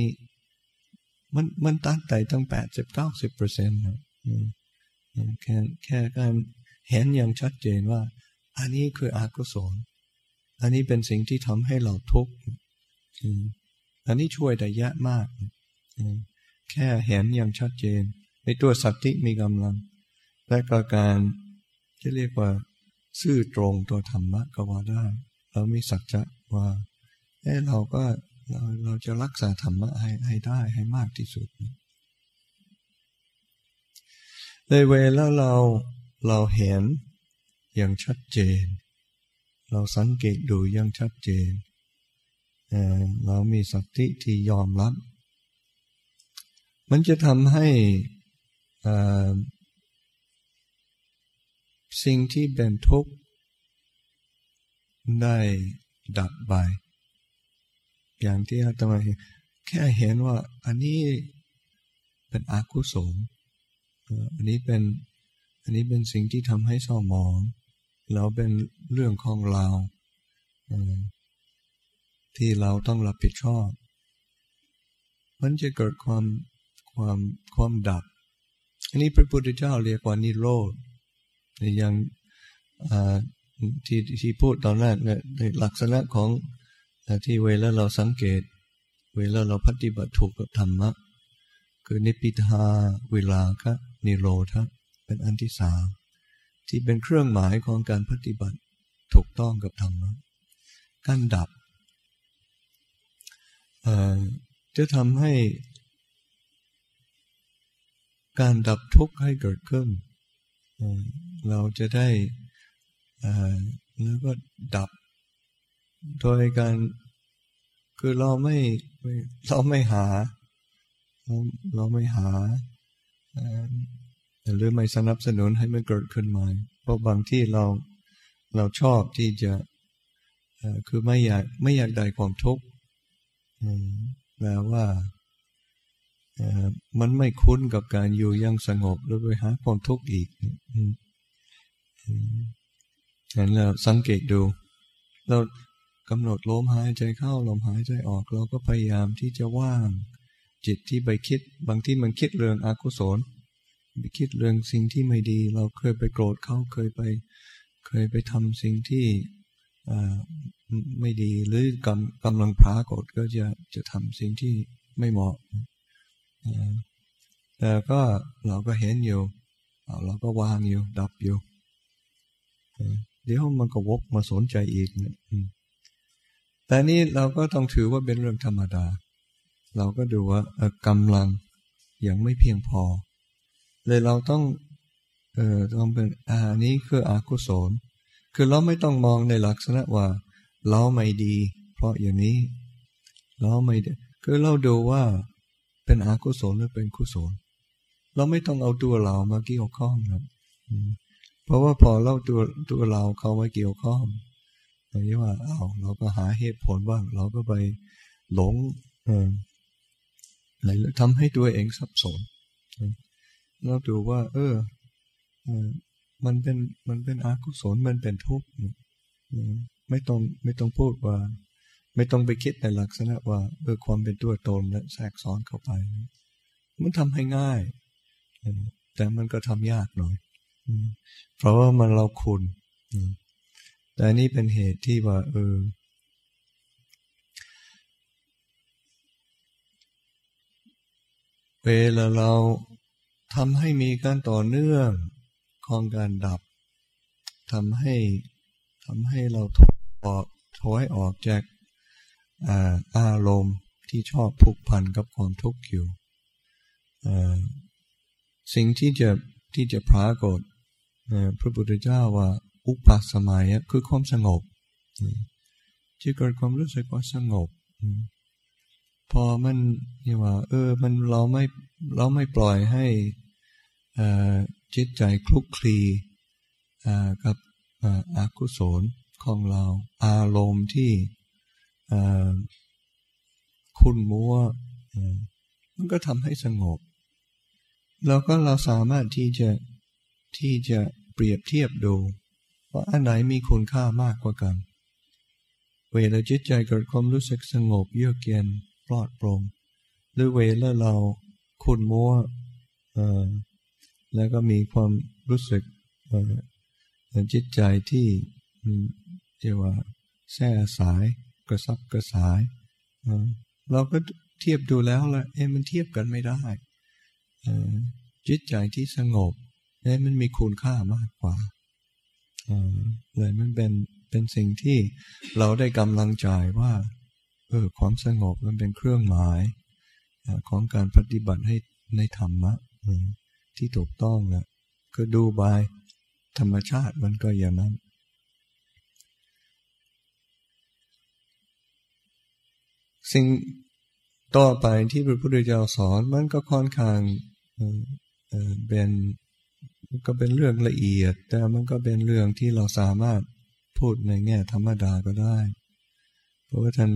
มันมันตั้งใจตั้งแปดสิบเก้าสิบเปอร์เซ็นต์แค่แค่การเห็นอย่างชัดเจนว่า อันนี้คืออากุศลอันนี้เป็นสิ่งที่ทำให้เราทุกข์อันนี้ช่วยได้ยะมาก แค่เห็นอย่างชัดเจน ในตัวสัตติมีกำลัง และก็การที่เรียกว่าซื่อตรงตัวธรรมะก็ว่าได้ เรามีสัจจะว่าเอ้เราก็ เราเราจะรักษาธรรมะให้ให้ได้ให้มากที่สุดเลยเวลาเราเราเห็นอย่างชัดเจน เราสังเกตดูอย่างชัดเจนเรามีสติที่ยอมรับ มันจะทำให้สิ่งที่เป็นทุกข์ได้ดับไป อย่างที่อาตมาแค่เห็นว่าอันนี้เป็นอกุศลอันนี้เป็นอันนี้เป็นสิ่งที่ทำให้เศร้าหมองแล้วเป็นเรื่องของเราที่เราต้องรับผิดชอบ มันจะเกิดความความความดับ อันนี้พระพุทธเจ้าเรียกว่านิโรธอย่างที่ที่พูดตอนแรกในลักษณะของ แต่ที่เวลาเราสังเกต เวลาเราปฏิบัติถูกกับธรรมะ คือนิพิทาเวลาคะนิโรธะเป็นอันที่สามที่เป็นเครื่องหมายของการปฏิบัติถูกต้องกับธรรมะการดับจะทำให้การดับทุกข์ให้เกิดขึ้น เราจะได้แล้วก็ดับ โดยการคือเราไม่เราไม่หา เราเราไม่หาหรือไม่สนับสนุนให้มันเกิดขึ้นมาเพราะบางที่เราเราชอบที่จะคือไม่อยากไม่อยากได้ความทุกข์แปลว่ามันไม่คุ้นกับการอยู่ยังสงบหรือไปหาความทุกข์อีกงั้นเราสังเกตดู เรา กำหนดลมหายใจเข้าลมหายใจออกเราก็พยายามที่จะว่าง จิตที่ไปคิด บางที่มันคิดเรื่องอกุศลไปคิดเรื่องสิ่งที่ไม่ดี เราเคยไปโกรธเขาเคยไป เคยไปทำสิ่งที่ไม่ดีหรือกำกำลังพาโกรธก็จะจะทำสิ่งที่ไม่เหมาะแต่ก็เราก็เห็นอยู่เราก็วางอยู่ดับอยู่เดี๋ยวมันก็วกมาสนใจอีกนะ แต่นี่เราก็ต้องถือว่าเป็นเรื่องธรรมดา เราก็ดูว่ากำลังยังไม่เพียงพอ เลยเราต้องเอ่อต้องเป็นอ่านี้คืออากุศล คือเราไม่ต้องมองในลักษณะว่า เราไม่ดี เพราะอย่างนี้ เราไม่คือเราดูว่าเป็นอากุศลหรือเป็นกุศล เราไม่ต้องเอาตัวเรามาเกี่ยวข้องครับเพราะว่าพอเล่าตัวตัวเราเขามาเกี่ยวข้อง อย่างนี้ว่าเอาเราก็หาเหตุผลบ้าง เราก็ไปหลงเออไหนทำให้ตัวเองสับสนเราดูว่า เออมันเป็นมันเป็นอากุศลมันเป็นทุกข์ไม่ต้องไม่ต้องพูดว่า ไม่ต้องไปคิดในลักษณะว่าเออความเป็นตัวตนและแทรกซ้อนเข้าไป มันทำให้ง่าย แต่มันก็ทำยากหน่อยเพราะว่ามันเราคุณ แต่นี่เป็นเหตุที่ว่า เออ เวลาเราทำให้มีการต่อเนื่องของการดับทำให้ทำให้เราถอดถอยออกจากอาอารมณ์ที่ชอบผูกพันกับความทุกข์อยู่สิ่งที่จะที่จะพรากฏพระพุทธเจ้าว่า อุปสมัยคือความสงบจะเกิดความรู้สึกว่าสงบ พอมันนี่ว่า เออ มันเราไม่เราไม่ปล่อยให้จิตใจคลุกคลีกับอกุศลของเรา อารมณ์ที่คุณมัวมันก็ทำให้สงบ แล้วก็เราสามารถที่จะที่จะเปรียบเทียบดู ว่าอันไหนมีคุณค่ามากกว่ากัน เวลาจิตใจเกิดความรู้สึกสงบเยือกเย็นปลอดโปร่งหรือเวลาเราคุณมัวแล้วก็มีความรู้สึกจิตใจที่เรียกว่าแส่สายกระซับกระสาย เราก็เทียบดูแล้วละเอ๊ะมันเทียบกันไม่ได้จิตใจที่สงบเอ๊ะมันมีคุณค่ามากกว่า เลยมันเป็นเป็นสิ่งที่เราได้กำลังใจว่าเออความสงบมันเป็นเครื่องหมายของการปฏิบัติให้ในธรรมะที่ถูกต้องนะก็ดูบายธรรมชาติมันก็อย่างนั้น สิ่งต่อไปที่พระพุทธเจ้าสอนมันก็ค่อนข้างเป็น ก็เป็นเรื่องละเอียด แต่มันก็เป็นเรื่องที่เราสามารถพูดในแง่ธรรมดาก็ได้ เพราะว่าท่าน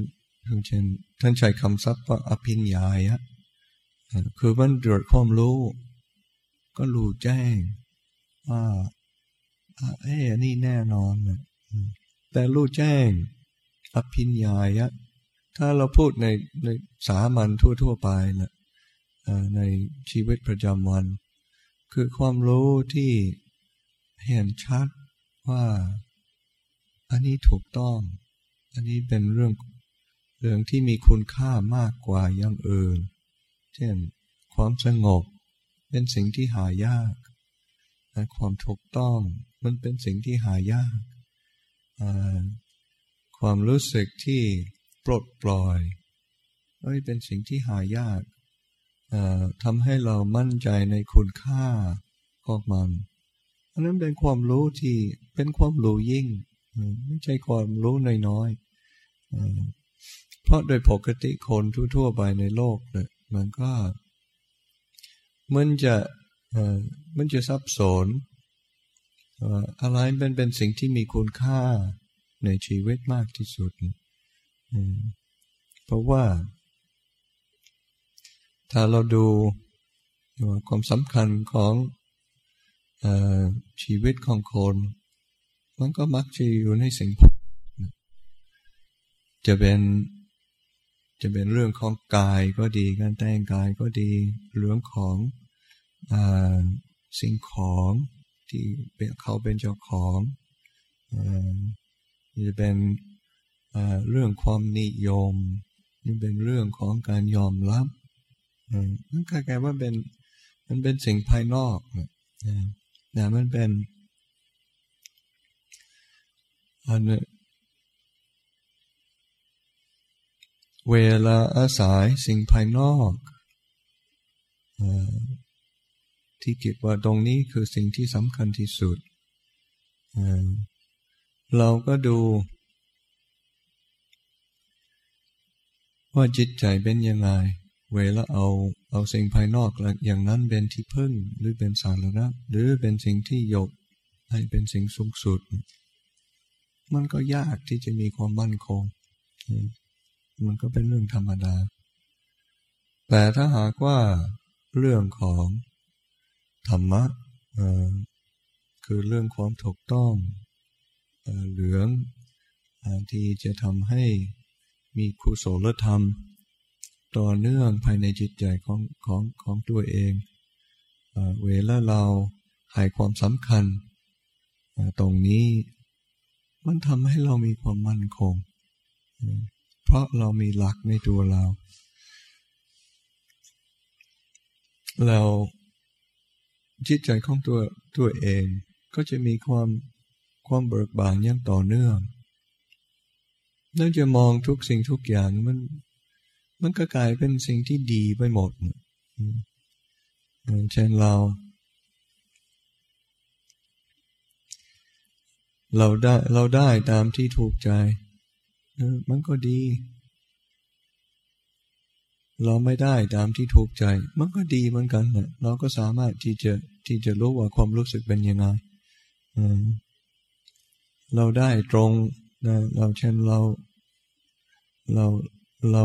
เช่นท่านใช้คำศัพท์ว่าอภิญญาอะคือมันเกิดความรู้ ก็รู้แจ้งว่าเอ้นี่แน่นอนนะแต่รู้แจ้ง อภิญญายะ ถ้าเราพูดในในสามัญทั่ว ๆ ไปนะในชีวิตประจำวัน คือความรู้ที่เห็นชัดว่า อันนี้ถูกต้อง อันนี้เป็นเรื่องเรื่องที่มีคุณค่ามากกว่าอย่างอื่น เช่น ความสงบ เป็นสิ่งที่หายากและความถูกต้องมันเป็นสิ่งที่หายาก ความรู้สึกที่ปลดปล่อยเอ้ยเป็นสิ่งที่หายาก ทำให้เรามั่นใจในคุณค่าของมัน อันนั้นเป็นความรู้ที่เป็นความรู้ยิ่ง ไม่ใช่ความรู้น้อยๆเพราะโดยปกติคนทั่วๆไปในโลกเนี่ยมันก็มันจะมันจะซับซ้อนอะไรเป็นเป็นสิ่งที่มีคุณค่าในชีวิตมากที่สุด เพราะว่า ถ้าเราดูความสำคัญของอชีวิตของคน มันก็มักจะอยู่ในสิ่งจะเป็นจะเป็นเรื่องของกายก็ดีการแต่งกายก็ดีเรื่องของอสิ่งของที่เขาเป็นเจ้าของจะเป็นเรื่องความนิยมนี่เป็นเรื่องของการยอมรับ นั่นกลายว่าเป็น มันเป็นสิ่งภายนอกนะมันเป็นอันเวลาอาศัยสิ่งภายนอกที่คิดว่าตรงนี้คือสิ่งที่สำคัญที่สุด เราก็ดู ว่าจิตใจเป็นยังไง เวลาเอาเอาสิ่งภายนอกอย่างนั้นเป็นที่พึ่งหรือเป็นสาระหรือเป็นสิ่งที่ยกให้เป็นสิ่งสูงสุด มันก็ยากที่จะมีความมั่นคง มันก็เป็นเรื่องธรรมดา แต่ถ้าหากว่าเรื่องของธรรมะคือเรื่องความถูกต้องเหลืองที่จะทำให้มีคุศลธรรม ต่อเนื่องภายในจิตใจของของของตัวเองเวลาเราให้ความสำคัญ ตรงนี้มันทำให้เรามีความมั่นคง เพราะเรามีหลักในตัวเรา เราจิตใจของตัวตัวเองก็จะมีความความเบิกบานอย่างต่อเนื่องนั่นจะมองทุกสิ่งทุกอย่างมัน มันก็กลายเป็นสิ่งที่ดีไปหมดเช่นเรา เราได้เราได้ตามที่ถูกใจ มันก็ดี เราไม่ได้ตามที่ถูกใจ มันก็ดีเหมือนกันนะเราก็สามารถที่จะที่จะรู้ว่าความรู้สึกเป็นยังไงเราได้ตรงนะเราเช่นเราเราเรา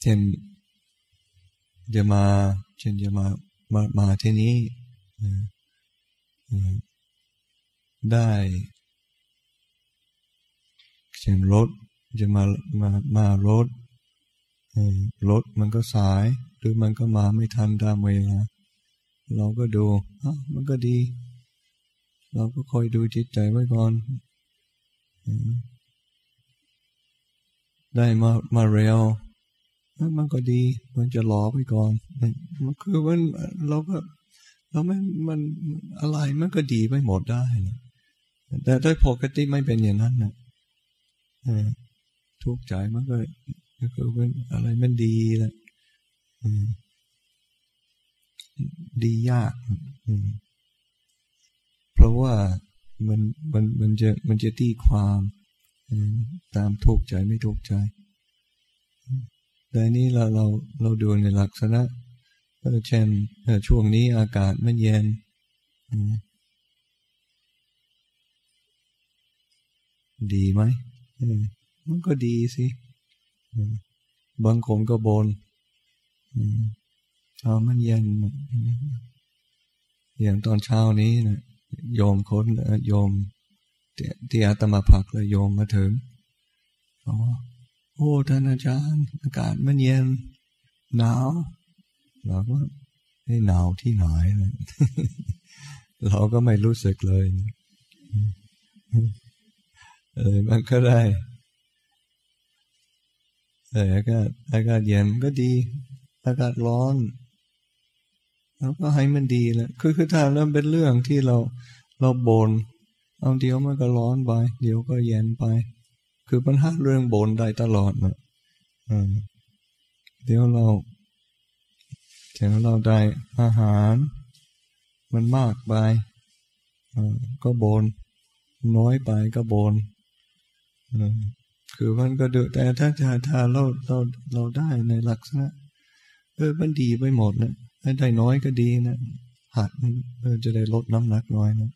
เช่นจะมา เช่นจะมามามาที่นี้ได้เช่นรถจะมามามารถรถมันก็สาย หรือมันก็มาไม่ทันตามเวลาเราก็ดูมันก็ดี เราก็คอยดูจิตใจไว้ก่อน ได้มามาเร็ว มันก็ดี มันจะรอไปก่อนมันคือมันเราก็เราไม่มันอะไรมันก็ดีไปหมดได้นะแต่โดยปกติไม่เป็นอย่างนั้นนะทุกข์ใจมันก็คือเป็นอะไรมันดีแหละดียากเพราะว่ามันมันมันจะมันจะตีความตามทุกข์ใจไม่ทุกข์ใจ แต่นี้เราเราเราดูในลักษณะเช่นช่วงนี้อากาศมันเย็นดีไหมมันก็ดีสิบางคนก็บนเอามันเย็นอย่างตอนเช้านี้นะโยมคนโยมที่อาตมาพักเลยโยมมาถึงอ๋อ โอ้ท่านอาจารย์ อากาศมันเย็นหนาวเราก็ให้หนาวที่ไหนเราก็ไม่รู้สึกเลยเออมันก็ได้เอออากาศอากาศเย็นก็ดี อากาศร้อนแล้วก็ให้มันดีแหละคือคือถ้าเริ่มเป็นเรื่องที่เราเราบนเอาเดี๋ยวมันก็ร้อนไป เดี๋ยวก็เย็นไป คือปัญหาเรื่องบนได้ตลอดนะเดี๋ยวเราเดี๋ยวเราได้อาหาร มันมากไปก็บน น้อยไปก็บนคือมันก็ดูแต่ถ้าถ้าถ้าเราเราเราได้ในลักษณะเออมันดีไปหมดนะได้น้อยก็ดีนะหัดเออจะได้ลดน้ำหนักน้อยนะ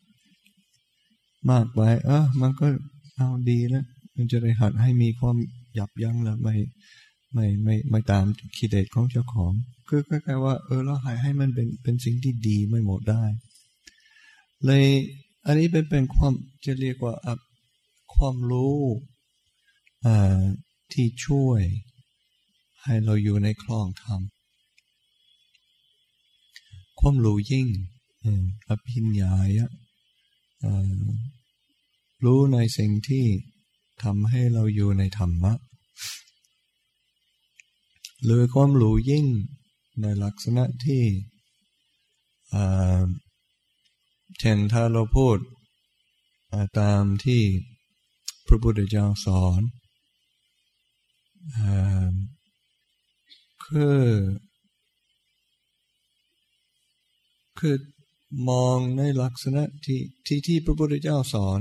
มากไปเออมันก็เอาดีแล้ว มันจะได้หัดให้มีความหยับยั้งแล้วไม่ไม่ไม่ไม่ตามขีดเดชของเจ้าของ คือก็แค่ว่าเออเราหายให้มันเป็นเป็นสิ่งที่ดีไม่หมดได้ เลยอันนี้เป็นเป็นความจะเรียกว่าความรู้ที่ช่วย ให้เราอยู่ในคลองธรรมความรู้ยิ่งอภิญญายะรู้ในสิ่งที่ ทำให้เราอยู่ในธรรมะ หรือความรู้ยิ่งในลักษณะที่เช่นถ้าเราพูดตามที่พระพุทธเจ้าสอนคือคือมองในลักษณะที่ที่ที่พระพุทธเจ้าสอน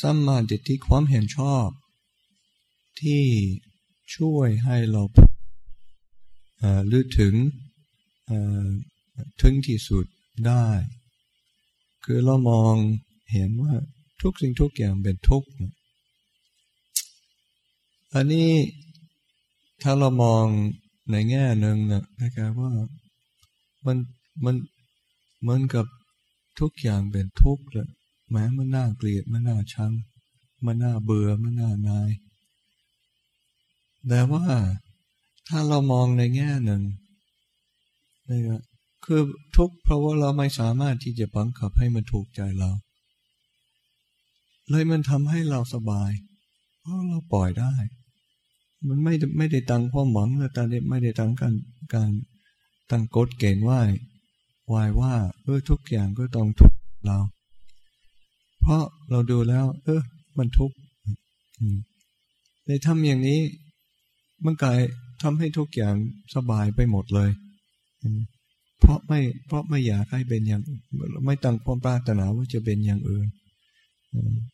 สัมมาดิที่ความเห็นชอบ ที่ช่วยให้เราลึกถึงถึงที่สุดได้ คือเรามองเห็นว่าทุกสิ่งทุกอย่างเป็นทุกข์อันนี้ถ้าเรามองในแง่หนึ่งนะนะครับว่ามันมันเหมือนกับทุกอย่างเป็นทุกข์เลย แม้มันน่าเกลียดมันน่าชังมันน่าเบื่อมันน่านาย แต่ว่าถ้าเรามองในแง่หนึ่งนะครับคือทุกเพราะว่าเราไม่สามารถที่จะบังคับให้มันถูกใจเรา เลยมันทำให้เราสบาย เพราะเราปล่อยได้ มันไม่ไม่ได้ตั้งความหวังแลแต่ไม่ได้ตั้งการการตั้งกฎเกณฑ์ว่า วายว่าเออทุกอย่างก็ต้องทุกเรา เพราะเราดูแล้ว เออ มันทุกข์ในทำอย่างนี้มันกลายทำให้ทุกอย่างสบายไปหมดเลย เพราะไม่เพราะไม่อยากให้เป็นอย่าง ไม่ตั้งความปรารถนาว่าจะเป็นอย่างอื่น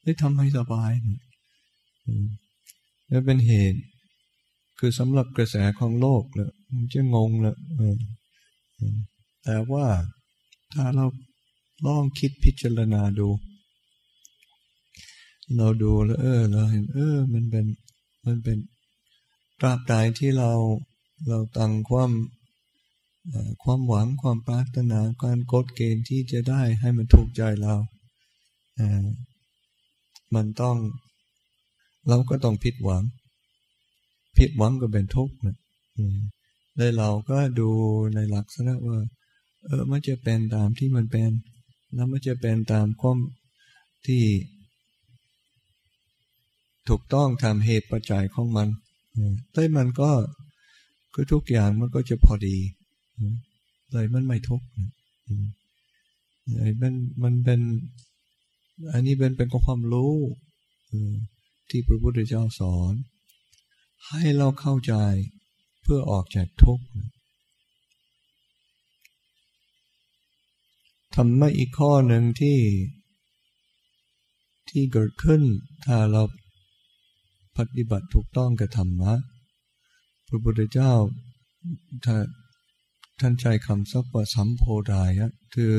ได้ทำให้สบายแล้วเป็นเหตุ คือสำหรับกระแสของโลกเลยมันจะงงเลยแต่ว่าถ้าเราลองคิดพิจารณาดู เราดูแล้วเออเราเห็นเออ มันเป็นมันเป็นตราบใดที่เราเราตั้งความความหวังความปรารถนาการกดเกณฑ์ที่จะได้ให้มันถูกใจเรามันต้อง เราก็ต้องผิดหวัง ผิดหวังก็เป็นทุกข์นะได้เราก็ดูในลักษณะว่า เออมันจะเป็นตามที่มันเป็น แล้วมันจะเป็นตามความที่ ถูกต้องทำเหตุปัจจัยของมันแต่มันก็คือทุกอย่างมันก็จะพอดีเลยมันไม่ทุกข์เลยมันมันเป็น อันนี้เป็นเป็นความรู้ที่พระพุทธเจ้าสอน ให้เราเข้าใจเพื่อออกจากทุกข์ทำมาอีกข้อหนึ่งที่ที่เกิดขึ้นถ้าเรา ปฏิบัติถูกต้องกับธรรมะ พระพุทธเจ้าถ้าท่านใช้คำสัพว่าสัมโพดายะคือ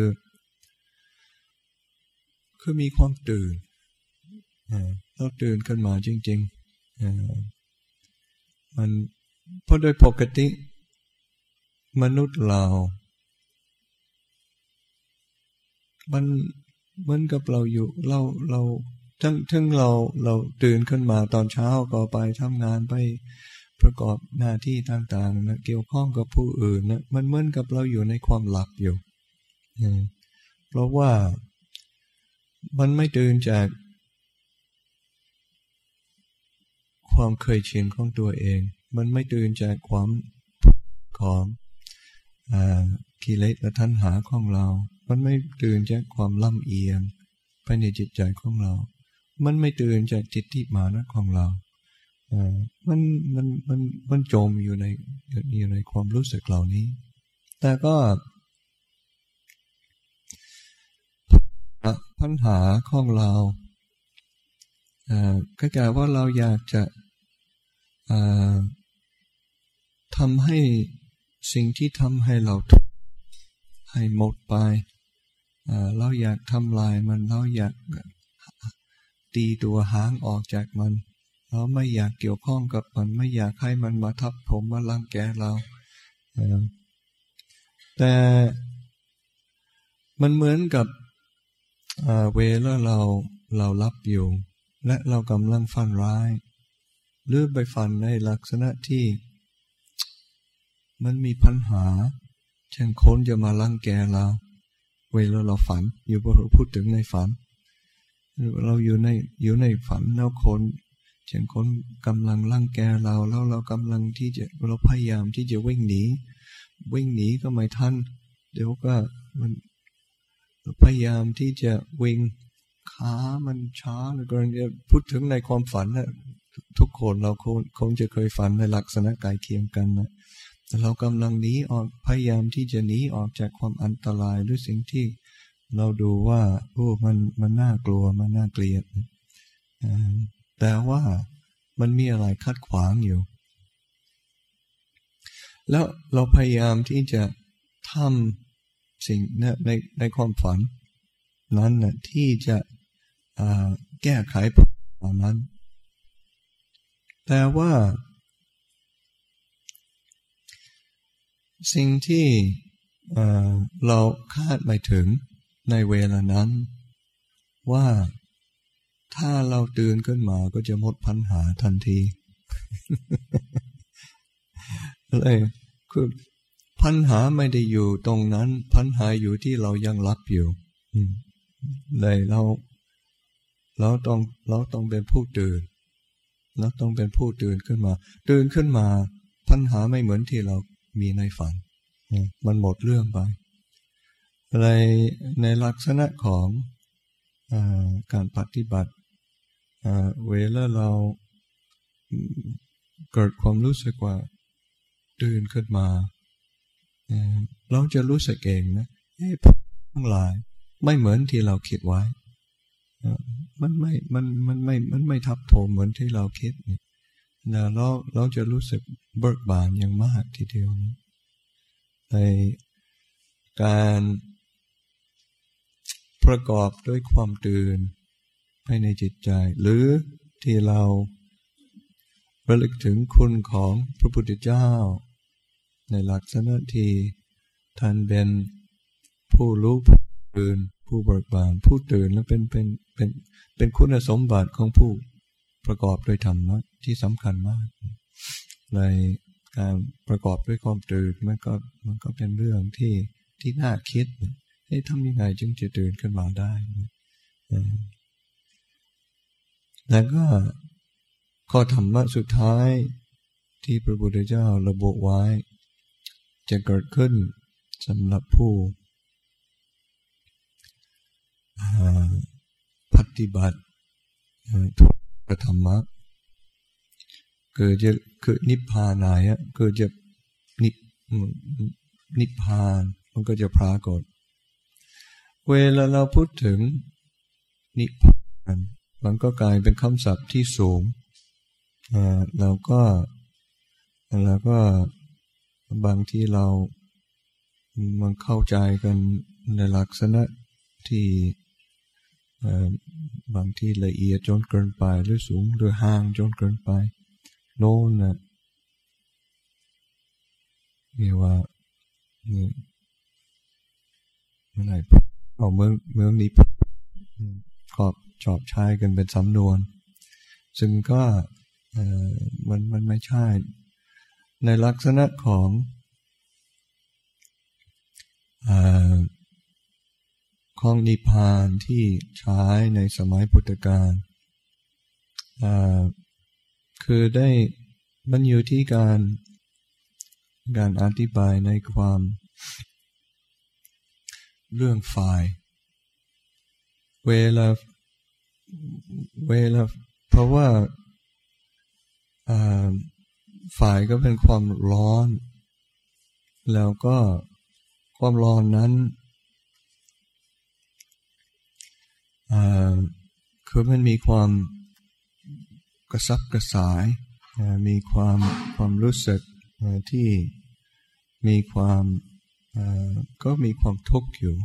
คือมีความตื่นเราตื่นขึ้นมาจริงๆมันเพราะโดยปกติ มนุษย์เรา มันเหมือนกับเราอยู่เราเรา ทั้งทั้งเราเราตื่นขึ้นมาตอนเช้าก็ไปทำงานไปประกอบหน้าที่ต่างๆนะเกี่ยวข้องกับผู้อื่นนะมันเหมือนกับเราอยู่ในความหลับอยู่เพราะว่ามันไม่ตื่นจาก ความเคยชินของตัวเอง มันไม่ตื่นจากความของกิเลสและทันหาของเรา มันไม่ตื่นจากความล่ำเอียงภายในจิตใจของเรา มันไม่ตื่นจากจิตที่มานะของเราอมันมันมันมันจมอยู่ในอยู่ในความรู้สึกเหล่านี้ แต่ก็ปัญหาของเราก็กลว่าเราอยากจะทำให้สิ่งที่ทำให้เราทุกข์ให้หมดไป เราอยากทำลายมัน เราอยาก ตีตัวหางออกจากมันเราไม่อยากเกี่ยวข้องกับมันไม่อยากให้มันมาทับผมมาลังแกเราแต่มันเหมือนกับเวลาเราเรารับอยู่ และเรากำลังฟันร้ายหรือไปฟันในลักษณะที่มันมีปัญหา เช่นคนจะมาลังแกเรา เวลาเราฝัน อยู่พอพูดถึงในฝัน เราอยู่ในอยู่ในฝันแล้วคนเช่นคนกำลังลังแกเราแล้วเรากำลังที่จะเราพยายามที่จะวิ่งหนี วิ่งหนีก็ไม่ทันเดี๋ยวก็มันพยายามที่จะวิ่งขามันช้าเหลือเกินจะพูดถึงในความฝันนะทุกคนเราคงคงจะเคยฝันในลักษณะกายเคียงกันนะแต่เรากำลังหนีออกพยายามที่จะหนีออกจากความอันตรายหรือสิ่งที่ เราดูว่าโอ้มันมันน่ากลัวมันน่าเกลียดแต่ว่ามันมีอะไรคัดขวางอยู่ แล้วเราพยายามที่จะทำสิ่งในในความฝัน นั้นนะที่จะแก้ไขปัญหานั้น แต่ว่า สิ่งที่เราคาดไม่ถึง ในเวลานั้น ว่าถ้าเราตื่นขึ้นมาก็จะหมดปัญหาทันทีเลยคือปัญหาไม่ได้อยู่ตรงนั้นปัญหาอยู่ที่เรายังรับอยู่เลยเรา เราต้องเราต้องเป็นผู้ตื่นเราต้องเป็นผู้ตื่นขึ้นมา ตื่นขึ้นมาปัญหาไม่เหมือนที่เรามีในฝัน มันหมดเรื่องไป อะไรในลักษณะของอการปฏิบัติเวลาเราเกิดความรู้สึกว่าตื่นขึ้นมา เราจะรู้สึกเองนะเฮ้ยทั้งหลายไม่เหมือนที่เราคิดไว้ มันไม่ มัน มันไม่ มันไม่ทับโถมเหมือนที่เราคิดเนี่นะเราเราจะรู้สึกเบิกบานอย่างมากทีเดียวนะในการ ประกอบด้วยความตื่นภายในจิตใจ หรือที่เราระลึกถึงคุณของพระพุทธเจ้า ในหลักษณะที่ท่านเป็นผู้รู้ผู้ตื่นผู้เบิกบานผู้ตื่นและเป็นเป็นเป็นเป็นคุณสมบัติของผู้ประกอบด้วยธรรมะที่สำคัญมาก ในการประกอบด้วยความตื่นมันก็มันก็เป็นเรื่องที่ที่น่าคิด ให้ทำยังไงจึงจะตื่นขึ้นมาได้แล้วก็ข้อธรรมะสุดท้ายที่พระพุทธเจ้าระบุไว้ จะเกิดขึ้นสำหรับผู้ปฏิบัติทุกธรรมะคือจะคือนิพพานไหนอะคือจะนินิพพานมันก็จะพรากฏ เวลาเราพูดถึงนิพพานมันก็กลายเป็นคำศัพท์ที่สูงเราก็เราก็บางที่เรามันเข้าใจกันในลักษณะที่บางที่ละเอียดจนเกินไปหรือสูงหรือห่างจนเกินไป โน่นนะเรียกว่านี่เมื่อไหร่ เอาเมืองเมืองนี้ขอบจอบใช้กันเป็นสำนวน ซึ่งก็มันมันไม่ใช่ ในลักษณะของของนิพพานที่ใช้ในสมัยพุทธกาลคือได้มันอยู่ที่การการอธิบายในความ เรื่องฝ่ายเวลาเวลาเพราะว่าฝ่ายก็เป็นความร้อน แล้วก็ความร้อนนั้นคือมันมีความกระซับกระสาย มีความความรู้สึกที่มีความ ก็มีความทุกข์อยู่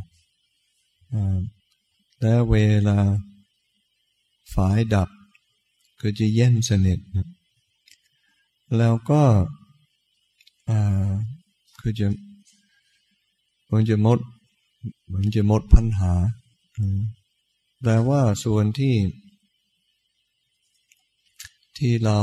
และเวลาฝายดับก็จะเย็นสนิทแล้วก็คือจะมันจะหมดมันจะหมดปัญหาแปลว่าส่วนที่ที่เรา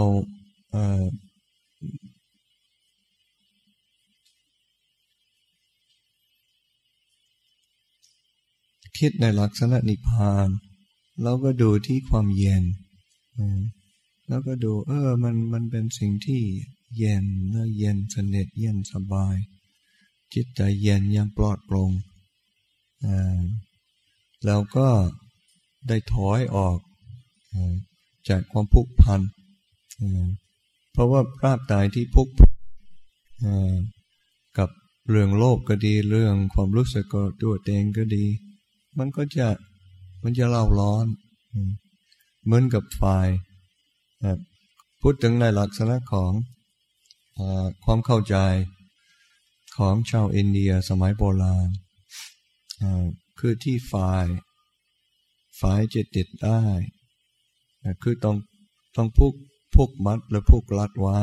คิดในลักษณะนิพพานเราก็ดูที่ความเย็น แล้วก็ดู เออ มัน มันเป็นสิ่งที่เย็นแล้วเย็นสนิทเย็นสบาย จิตใจเย็นยังปลอดโปร่งแล้วก็ได้ถอยออกจากความพุกพัน เพราะว่าพราบตายที่พุกกับเรื่องโลภกก็ดี เรื่องความรู้สึกก็ตัวเองก็ดี มันก็จะมันจะเล่าร้อน เหมือนกับไฟพูดถึงในลักษณะของอความเข้าใจของชาวอินเดียสมัยโบราณ คือที่ไฟไฟจะติดได้ คือต้องต้องพุกพุกมัดหรือพุกลัดไว้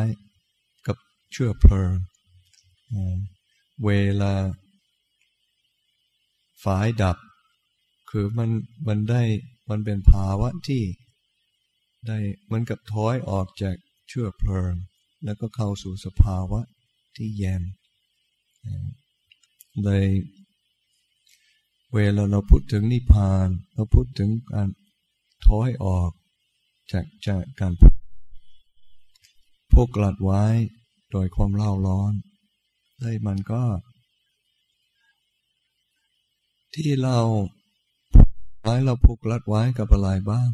กับเชื้อเพลิงเวลาไฟดับ คือมันมันได้มันเป็นภาวะที่ได้เหมือนกับถอยออกจากเชื้อเพลิง แล้วก็เข้าสู่สภาวะที่เย็นเลยเวลาเราพูดถึงนิพพาน เราพูดถึงการถอยออกจากจากการพวกกลัดไว้โดยความเล่าร้อนเลยมันก็ ที่เรา ไว้เราพูกลัดไว้กับอะไรบ้าง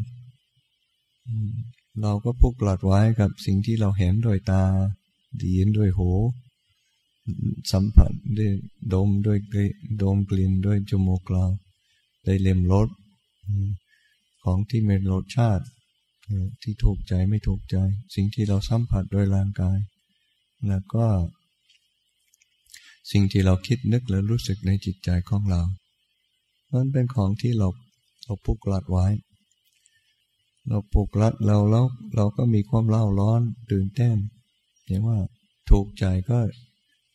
เราก็พุกหลัดไว้กับสิ่งที่เราเห็นโดยตาดีนด้วยหู สัมผัสด้วยดมด้วยดมกลิ่นด้วยจมูกเราได้เล็มรสของที่มีรสชาติที่ถูกใจไม่ถูกใจ สิ่งที่เราสัมผัสโดยร่างกาย แล้วก็ สิ่งที่เราคิดนึกและรู้สึกในจิตใจของเรามันเป็นของที่เรา เราพุกหลัดไว้ เราปลุกรัดเราแล้วเราก็มีความเล่าร้อนตื่นเต้นอย่างว่าถูกใจก็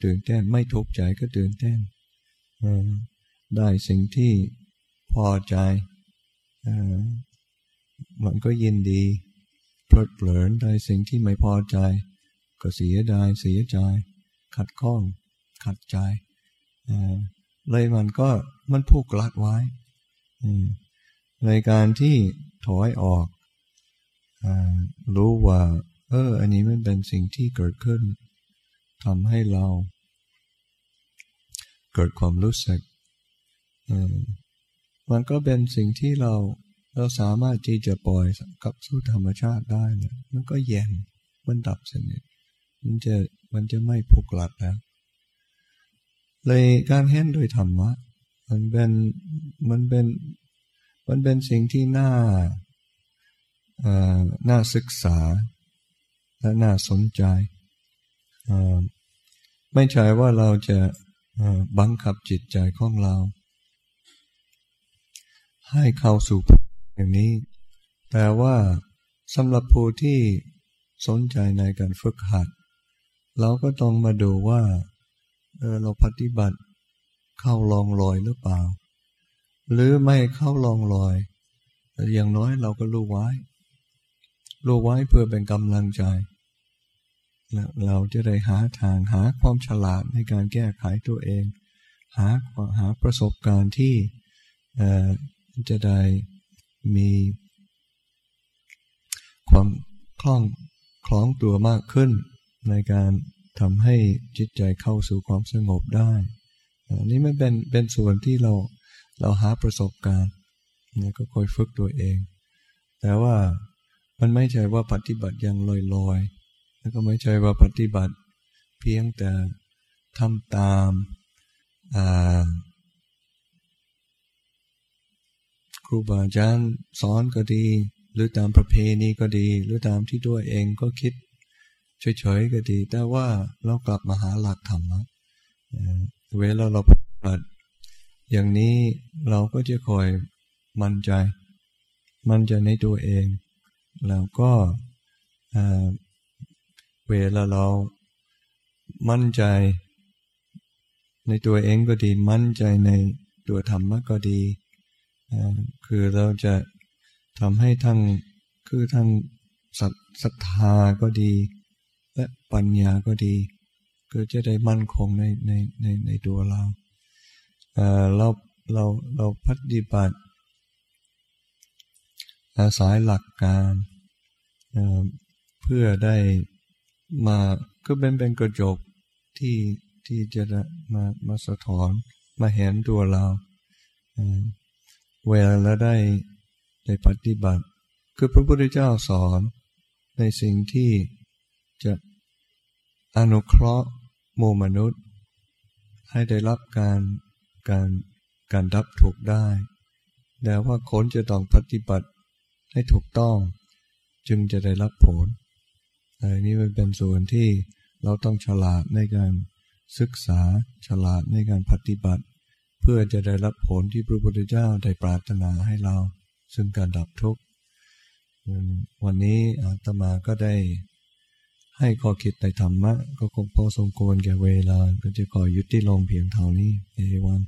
ตื่นเต้นไม่ถูกใจก็ตื่นเต้นได้สิ่งที่พอใจมันก็ยินดีเพลิดเพลินได้สิ่งที่ไม่พอใจ ก็เสียดายเสียใจ ขัดข้อง ขัดใจเลยมันก็มันผูกลัดไว้ ในการที่ถอยออกรู้ว่า เออ อันนี้มันเป็นสิ่งที่เกิดขึ้นทำให้เรา เกิดความรู้สึกมันก็เป็นสิ่งที่เราเราสามารถที่จะปล่อยกับสู่ธรรมชาติได้เนี่ยมันก็เย็นมันดับสนิทมันจะมันจะไม่ผูกหลัดแล้วเลยการเห็นโดยธรรมะ มันเป็นมันเป็น มันเป็นสิ่งที่น่าน่าศึกษาและน่าสนใจ ไม่ใช่ว่าเราจะบังคับจิตใจของเรา ให้เข้าสู่อย่างนี้ แต่ว่าสำหรับผู้ที่สนใจในการฝึกหัด เราก็ต้องมาดูว่าเเราปฏิบัติเข้าลองลอยหรือเปล่า หรือไม่เข้าลองลอยแต่อย่างน้อยเราก็รู้ไว้ รู้ไว้เพื่อเป็นกำลังใจ เราจะได้หาทางหาความฉลาดในการแก้ไขตัวเอง หาหาประสบการณ์ที่จะได้มีความคล่องคล้องตัวมากขึ้น ในการทำให้จิตใจเข้าสู่ความสงบได้ นี่ไม่เป็นเป็นส่วนที่เรา เราหาประสบการณ์เนี่ยก็คอยฝึกตัวเอง แต่ว่ามันไม่ใช่ว่าปฏิบัติอย่างลอยๆ แล้วก็ไม่ใช่ว่าปฏิบัติเพียงแต่ทำตามครูบาอาจารย์สอนก็ดี หรือตามประเพณีก็ดี หรือตามที่ตัวเองก็คิดเฉยๆก็ดี แต่ว่าเรากลับมาหาหลักธรรมะเวลาเราปฏิบัติ อย่างนี้เราก็จะคอยมั่นใจ มั่นใจในตัวเอง แล้วก็เวลาเรามั่นใจ ในตัวเองก็ดี มั่นใจในตัวธรรมะก็ดี คือเราจะทำให้ทั้งคือทั้งศรัทธาก็ดี และปัญญาก็ดี ก็จะได้มั่นคงในในในในตัวเรา เราเราเราปฏิบัติอาศัยหลักการเพื่อได้มาก็เป็นเป็นกระจกที่ที่จะมามาสะท้อนมาเห็นตัวเราเวลาเราได้ได้ปฏิบัติ คือพระพุทธเจ้าสอนในสิ่งที่จะอนุเคราะห์โมมนุษย์ ให้ได้รับการ การการรับถูกได้ แต่ว่าคนจะต้องปฏิบัติให้ถูกต้อง จึงจะได้รับผลอันนี้มันเป็นส่วนที่เราต้องฉลาดในการศึกษาฉลาดในการปฏิบัติ เพื่อจะได้รับผลที่พระพุทธเจ้าได้ปรารถนาให้เรา ซึ่งการดับทุกข์วันนี้อาตมาก็ได้ให้ข้อคิดในธรรมะ ก็คงพอสมควรแก่เวลา ก็จะขอยุติลงเพียงเท่านี้เอวัน